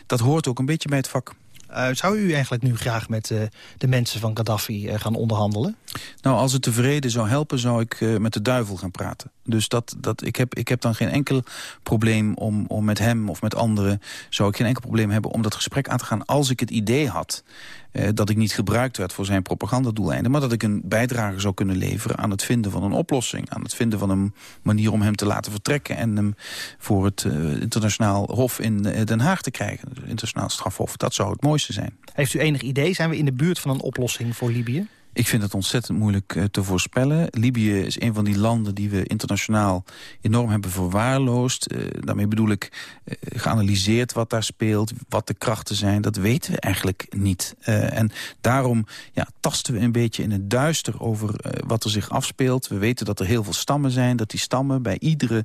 S28: Dat hoort ook een beetje bij het vak.
S8: Uh, zou u eigenlijk nu graag met uh, de mensen van Gaddafi uh, gaan onderhandelen?
S28: Nou, als het tevreden zou helpen, zou ik met de duivel gaan praten. Dus dat, dat, ik, heb, ik heb dan geen enkel probleem om, om met hem of met anderen... zou ik geen enkel probleem hebben om dat gesprek aan te gaan... als ik het idee had eh, dat ik niet gebruikt werd voor zijn propagandadoeleinden... maar dat ik een bijdrage zou kunnen leveren aan het vinden van een oplossing. Aan het vinden van een manier om hem te laten vertrekken... en hem voor het uh, internationaal hof in uh, Den Haag te krijgen. Het internationaal strafhof, dat zou het mooiste zijn.
S8: Heeft u enig idee? Zijn we in de buurt van een oplossing voor Libië?
S28: Ik vind het ontzettend moeilijk uh, te voorspellen. Libië is een van die landen die we internationaal enorm hebben verwaarloosd. Uh, daarmee bedoel ik uh, geanalyseerd wat daar speelt, wat de krachten zijn. Dat weten we eigenlijk niet. en daarom ja, tasten we een beetje in het duister over wat er zich afspeelt. We weten dat er heel veel stammen zijn, dat die stammen bij iedere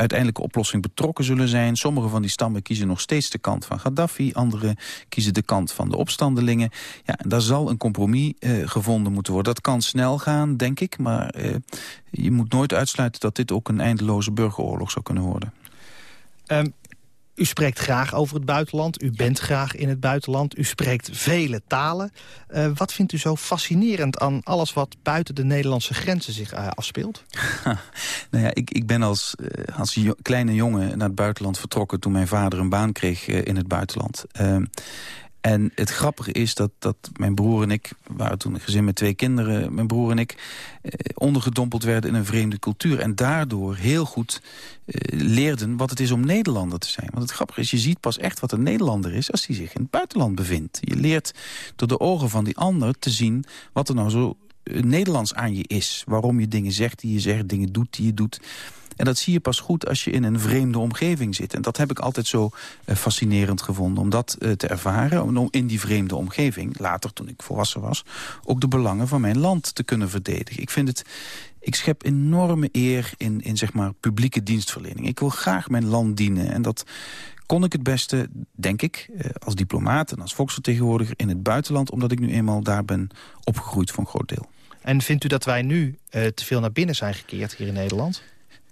S28: uiteindelijke oplossing betrokken zullen zijn. Sommige van die stammen kiezen nog steeds de kant van Gaddafi. Andere kiezen de kant van de opstandelingen. Ja, en daar zal een compromis uh, gevonden moeten worden. Dat kan snel gaan, denk ik. Maar uh, je moet nooit uitsluiten dat dit ook een eindeloze burgeroorlog zou kunnen worden.
S8: Um, u spreekt graag over het buitenland. U bent graag in het buitenland. U spreekt vele talen. Uh, wat vindt u zo fascinerend aan alles wat buiten de Nederlandse grenzen zich uh, afspeelt?
S28: nou ja, ik, ik ben als, uh, als kleine jongen naar het buitenland vertrokken... toen mijn vader een baan kreeg in het buitenland. En het grappige is dat, dat mijn broer en ik, we waren toen een gezin met twee kinderen, mijn broer en ik eh, ondergedompeld werden in een vreemde cultuur. En daardoor heel goed eh, leerden wat het is om Nederlander te zijn. Want het grappige is, je ziet pas echt wat een Nederlander is als hij zich in het buitenland bevindt. Je leert door de ogen van die ander te zien wat er nou zo eh, Nederlands aan je is. Waarom je dingen zegt die je zegt, dingen doet die je doet. En dat zie je pas goed als je in een vreemde omgeving zit. En dat heb ik altijd zo uh, fascinerend gevonden. Om dat uh, te ervaren, om in die vreemde omgeving... later, toen ik volwassen was, ook de belangen van mijn land te kunnen verdedigen. Ik vind het... Ik schep enorme eer in, in zeg maar, publieke dienstverlening. Ik wil graag mijn land dienen. En dat kon ik het beste, denk ik, eh, als diplomaat en als volksvertegenwoordiger in het buitenland... omdat ik nu eenmaal daar ben opgegroeid voor een groot deel.
S8: En vindt u dat wij nu te veel naar binnen zijn gekeerd hier in Nederland?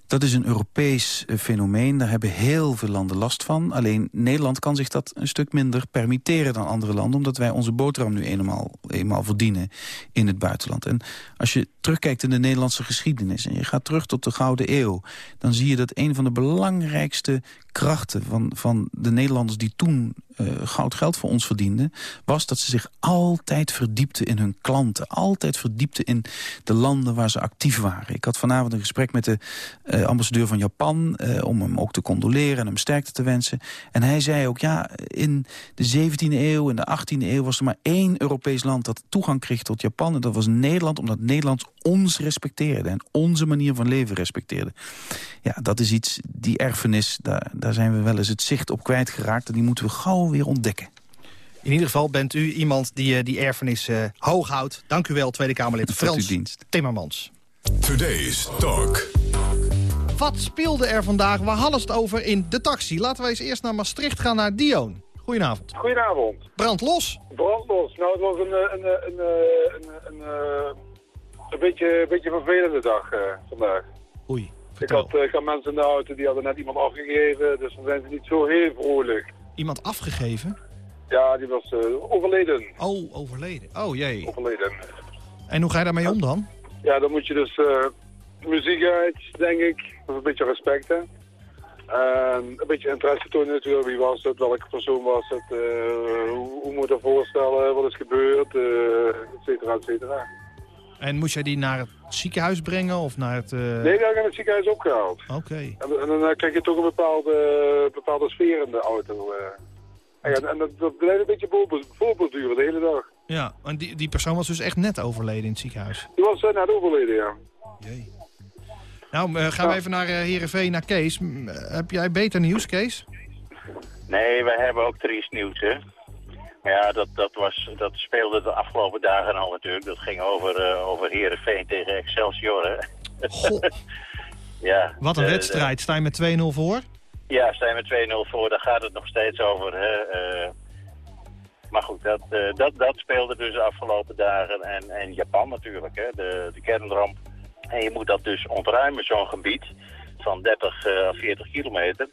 S28: Dat is een Europees eh, fenomeen. Daar hebben heel veel landen last van. Alleen Nederland kan zich dat een stuk minder permitteren dan andere landen... omdat wij onze boterham nu eenmaal, eenmaal verdienen in het buitenland. En als je terugkijkt in de Nederlandse geschiedenis... en je gaat terug tot de Gouden Eeuw... dan zie je dat een van de belangrijkste krachten van, van de Nederlanders... die toen uh, goud geld voor ons verdienden... was dat ze zich altijd verdiepten in hun klanten. Altijd verdiepten in de landen waar ze actief waren. Ik had vanavond een gesprek met de uh, ambassadeur van Japan... Uh, om hem ook te condoleren en hem sterkte te wensen. En hij zei ook, ja, in de 17e eeuw en de 18e eeuw... was er maar één Europees land dat toegang kreeg tot Japan. En dat was Nederland, omdat Nederland ons respecteerde... en onze manier van leven respecteerde. Ja, dat is iets, die erfenis, daar, daar zijn we wel eens het zicht op kwijtgeraakt... en die moeten we gauw weer ontdekken.
S8: In ieder geval bent u iemand die eh, die erfenis uh, hoog houdt. Dank u wel, Tweede Kamerlid Frans dienst. Timmermans.
S7: Today's Talk.
S8: Wat speelde er vandaag? Waar hadden het over in de taxi? Laten we eens eerst naar Maastricht gaan, naar Dion. Goedenavond.
S29: Goedenavond.
S8: Brand los.
S29: Brand los. Nou, het was een, een, een, een, een, een, beetje, een beetje vervelende dag vandaag.
S8: Oei.
S29: Ik had, ik had mensen in de auto die hadden net iemand afgegeven, dus dan zijn ze niet zo heel vrolijk.
S8: Iemand afgegeven?
S29: Ja, die was uh, overleden.
S8: Oh, overleden. Oh jee.
S29: Overleden.
S8: En hoe ga je daarmee om dan?
S29: Ja, dan moet je dus uh, muziek uit, denk ik. Of een beetje respect, hè. En een beetje interesse tonen natuurlijk. Wie was het? Welke persoon was het? Uh, hoe, hoe, moet je dat voorstellen? Wat is gebeurd? Uh, et cetera, et cetera.
S8: En moest jij die naar het ziekenhuis brengen of naar het... Uh...
S29: Nee, die heb ik in het ziekenhuis opgehaald.
S8: Oké.
S29: En, en, dan krijg je toch een bepaalde, bepaalde sfeer in de auto. En, ja, en dat, dat blijft een beetje voorborduren de hele dag.
S8: Ja, en die, die persoon was dus echt net overleden in het ziekenhuis?
S29: Die was net overleden, ja.
S8: Jee. Nou, uh, gaan we even naar uh, Heerenveen, naar Kees. heb jij beter nieuws, Kees?
S30: Nee, wij hebben ook triest nieuws, hè. Maar ja, dat, dat, was, dat speelde de afgelopen dagen al natuurlijk. Dat ging over, uh, over Heerenveen tegen Excelsior, hè. Ja.
S8: Wat een wedstrijd. Sta je met 2-0 voor?
S30: Ja, sta je met 2-0 voor. Daar gaat het nog steeds over, hè. maar goed, dat, dat, dat speelde dus de afgelopen dagen. En, en Japan natuurlijk, hè. De, de kernramp en je moet dat dus ontruimen, zo'n gebied van 30 à 40 kilometer.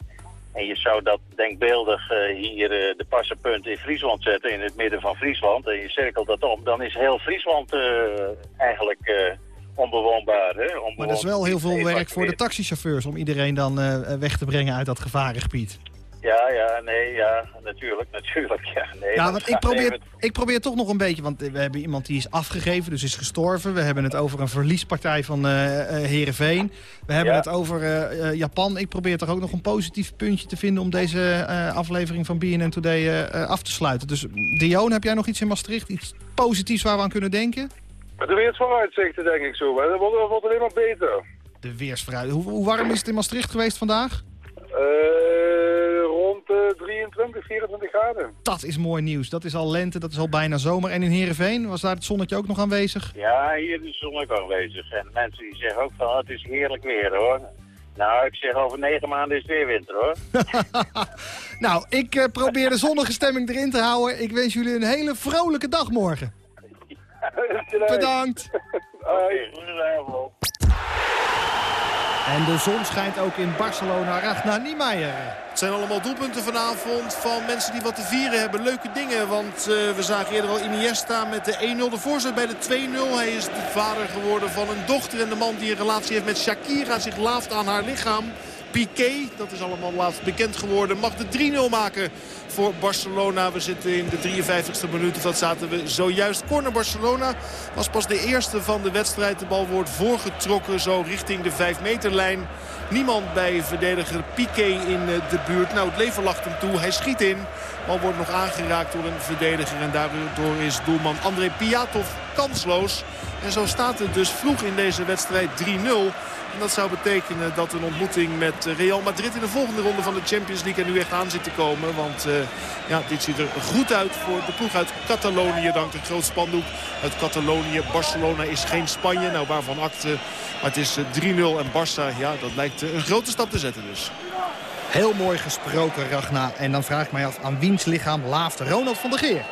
S30: En je zou dat denkbeeldig uh, hier uh, de passenpunt in Friesland zetten, in het midden van Friesland. En je cirkelt dat om, dan is heel Friesland uh, eigenlijk onbewoonbaar. Hè? Onbewoon...
S8: Maar dat is wel heel veel werk voor de taxichauffeurs om iedereen dan weg te brengen uit dat gevarengebied.
S30: Ja, ja, nee, ja, natuurlijk, natuurlijk, ja. Nee,
S8: ja, want ik probeer, ik probeer toch nog een beetje, want we hebben iemand die is afgegeven, dus is gestorven. We hebben het over een verliespartij van uh, Heerenveen. We hebben
S30: Ja.
S8: het over uh, Japan. Ik probeer toch ook nog een positief puntje te vinden om deze uh, aflevering van BNN Today af te sluiten. Dus Dion, heb jij nog iets in Maastricht? Iets positiefs waar we aan kunnen denken?
S29: De weersvooruitzichten, denk ik zo. Dat wordt, dat wordt alleen maar beter.
S8: De weersvooruit. Hoe, hoe warm is het in Maastricht geweest vandaag?
S29: Uh, rond uh, 23, 24 graden.
S8: Dat is mooi nieuws. Dat is al lente, dat is al bijna zomer. En in Heerenveen, was daar het zonnetje ook nog aanwezig?
S30: Ja, hier is de zon ook aanwezig. En mensen die zeggen ook van, het is heerlijk weer hoor. Nou, ik zeg over negen maanden is het weer winter hoor.
S8: nou, ik uh, probeer de zonnige stemming erin te houden. Ik wens jullie een hele vrolijke dag morgen. Bedankt.
S30: Goedenavond.
S8: En de zon schijnt ook in Barcelona. Ragnar Niemeyer.
S10: Het zijn allemaal doelpunten vanavond van mensen die wat te vieren hebben. Leuke dingen, want uh, we zagen eerder al Iniesta met de 1-0. De voorzet bij de 2-0. Hij is de vader geworden van een dochter. En de man die een relatie heeft met Shakira zich laaft aan haar lichaam. Piqué, dat is allemaal laatst bekend geworden, mag de 3-0 maken voor Barcelona. We zitten in de 53ste minuut, dat zaten we zojuist. Corner Barcelona was pas de eerste van de wedstrijd. De bal wordt voorgetrokken zo richting de 5 meterlijn. Niemand bij verdediger Piqué in de buurt. Nou, het leven lacht hem toe. Hij schiet in. Bal wordt nog aangeraakt door een verdediger. En daardoor is doelman André Piatov kansloos. En zo staat het dus vroeg in deze wedstrijd 3-0. En dat zou betekenen dat een ontmoeting met Real Madrid in de volgende ronde van de Champions League er nu echt aan zit te komen. Want uh, ja, dit ziet er goed uit voor de ploeg uit Catalonië. Dank het groot spandoek uit Catalonië. Barcelona is geen Spanje. Nou, waarvan akte. Maar het is 3-0 en Barça, ja, dat lijkt een grote stap te zetten dus.
S8: Heel mooi gesproken, Ragna. En dan vraag ik mij af aan wiens lichaam laaft Ronald van der Geer.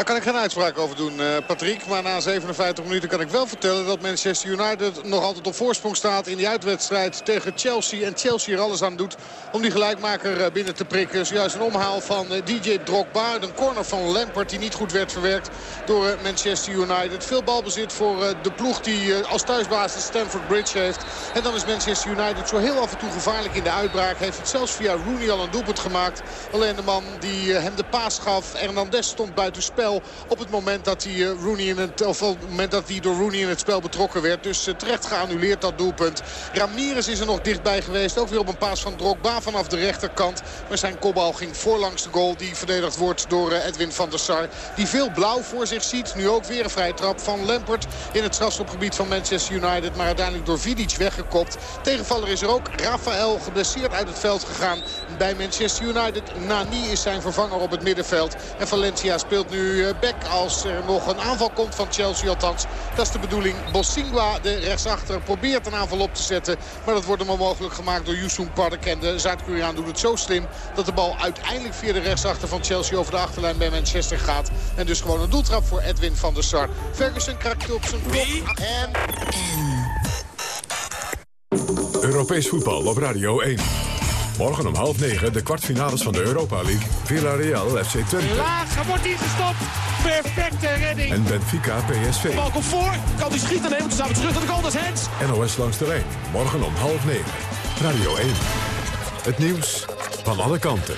S9: Daar kan ik geen uitspraak over doen, uh, Patrick. Maar na 57 minuten kan ik wel vertellen dat Manchester United nog altijd op voorsprong staat in die uitwedstrijd tegen Chelsea. En Chelsea er alles aan doet om die gelijkmaker uh, binnen te prikken. Zojuist een omhaal van uh, DJ Drogba. Een corner van Lampard die niet goed werd verwerkt door Manchester United. Veel balbezit voor de ploeg die als thuisbasis Stamford Bridge heeft. En dan is Manchester United zo heel af en toe gevaarlijk in de uitbraak. Heeft het zelfs via Rooney al een doelpunt gemaakt. Alleen de man die hem de paas gaf, Hernandez, stond buiten spel. Op het moment dat hij, Rooney in het, of moment dat hij door Rooney in het spel betrokken werd. Dus terecht geannuleerd dat doelpunt. Ramirez is er nog dichtbij geweest. Ook weer op een paas van Drogba vanaf de rechterkant. Maar zijn kopbal ging voorlangs de goal. Die verdedigd wordt door Edwin van der Sar. Die veel blauw voor zich ziet. Nu ook weer een vrije trap van Lampert in het strafschopgebied van Manchester United. Maar uiteindelijk door Vidic weggekopt. Tegenvaller is er ook. Rafael geblesseerd uit het veld gegaan bij Manchester United. Nani is zijn vervanger op het middenveld. En Valencia speelt nu eh, back als er nog een aanval komt van Chelsea althans. Dat is de bedoeling. Bosingwa, de rechtsachter, probeert een aanval op te zetten. Maar dat wordt hem onmogelijk gemaakt door Yusun Park. En de Zuid-Koreaan doet het zo slim dat de bal uiteindelijk via de rechtsachter van Chelsea over de achterlijn bij Manchester gaat. En dus gewoon een doeltrap voor Edwin van der Sar. Ferguson krijgt op zijn kop. En...
S7: Europees voetbal op Radio 1. Morgen om half negen de kwartfinales van de Europa League. Villarreal FC Twente.
S31: Laag, wordt hier gestopt. Perfecte redding.
S7: En Benfica PSV.
S31: Bal komt voor. Kan die schieten nemen. Dan staan we terug naar de goal. Dat is Hens.
S7: NOS langs de lijn. Morgen om half negen. Radio 1. Het nieuws van alle kanten.